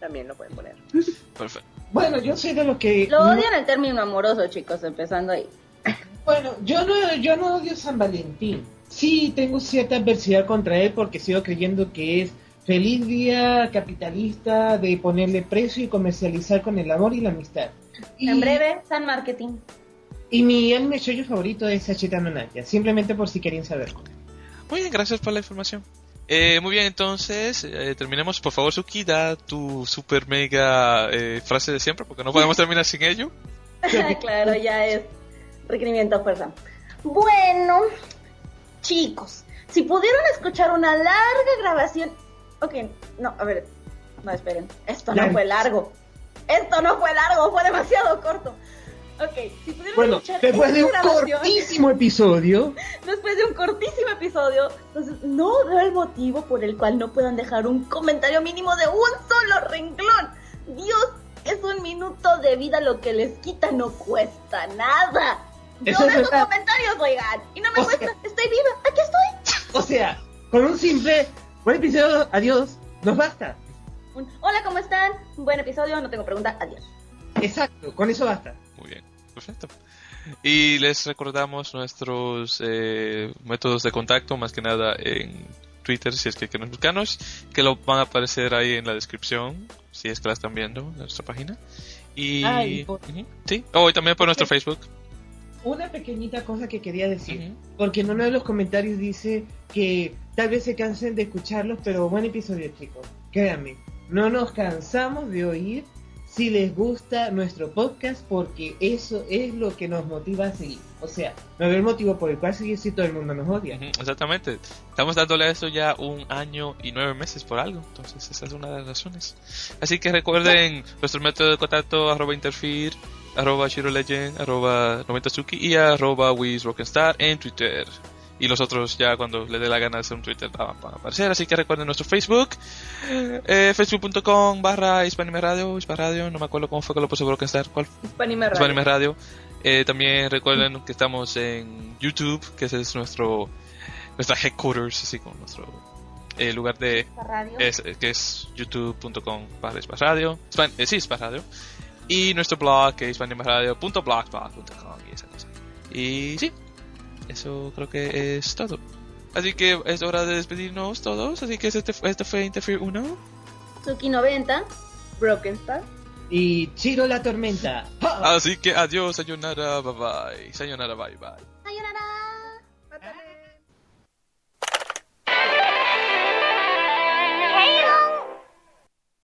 también lo pueden poner. Perfecto. Bueno, yo soy de los que... Lo no- odian el término amoroso, chicos, empezando ahí. Bueno, yo no, yo no odio San Valentín. Sí, tengo cierta adversidad contra él porque sigo creyendo que es feliz día capitalista de ponerle precio y comercializar con el amor y la amistad. Y, En breve, San Marketing. Y mi anime shoujo favorito es Hachita no Naya, simplemente por si querían saber. Muy bien, gracias por la información. Eh, muy bien, entonces, eh, terminemos. Por favor, Suki, da tu super mega eh, frase de siempre, porque no podemos terminar sin ello. [LAUGHS] [LAUGHS] claro, ya es requerimiento a fuerza. Bueno, chicos, si pudieron escuchar una larga grabación. Ok, no, a ver, no esperen. Esto no fue largo. Esto no fue largo, fue demasiado corto. Ok, si pudieron Bueno, escuchar después de un cortísimo episodio, [LAUGHS] después de un cortísimo episodio, entonces no veo el motivo por el cual no puedan dejar un comentario mínimo de un solo renglón. Dios, es un minuto de vida lo que les quita no cuesta nada. Yo dejo verdad. comentarios, oigan, y no me O sea- cuesta, estoy viva, aquí estoy. o sea, con un simple Buen episodio, adiós. Nos basta. Un, Hola, ¿cómo están? Buen episodio, no tengo pregunta, adiós. Exacto, con eso basta. Muy bien, perfecto. Y les recordamos nuestros eh, métodos de contacto, más que nada en Twitter, si es que quieren buscarnos, que lo van a aparecer ahí en la descripción, si es que la están viendo en nuestra página. Y Ay, por- sí, oh, y también por nuestro Facebook. Una pequeñita cosa que quería decir. Ujú. Porque en uno de los comentarios dice que tal vez se cansen de escucharlos, pero buen episodio, chicos. Créanme, no nos cansamos de oír si les gusta nuestro podcast, porque eso es lo que nos motiva a seguir. O sea, no hay motivo por el cual seguir si todo el mundo nos odia. Ujú, Exactamente. Estamos dándole a esto ya un año y nueve meses por algo. Entonces, esa es una de las razones. Así que recuerden nuestro método de contacto, arroba interfere, arroba Shiro Legend, arroba Nomentasuki y arroba WizRock'n'Star en Twitter. Y los otros ya cuando le dé la gana de hacer un Twitter van a aparecer. Así que recuerden nuestro Facebook, eh, facebook.com barra Hispanime Radio, Radio, no me acuerdo cómo fue que lo puse Rock'n'Star, ¿cuál Hispanime Radio. Hispanime Radio. Eh, también recuerden que estamos en YouTube, que ese es nuestro nuestra headquarters, así como nuestro eh, lugar de radio. es, eh, que es youtube.com barra Radio, sí, Hispan Radio, y nuestro blog que es hispanimeradio.blogspot.com y esa cosa. Y sí, eso creo que es todo. Así que es hora de despedirnos todos, así que este, este fue Interfere 1. Suki 90. Broken Star. Y Chiro la tormenta. Así que adiós, sayonara, bye bye. Sayonara, bye bye.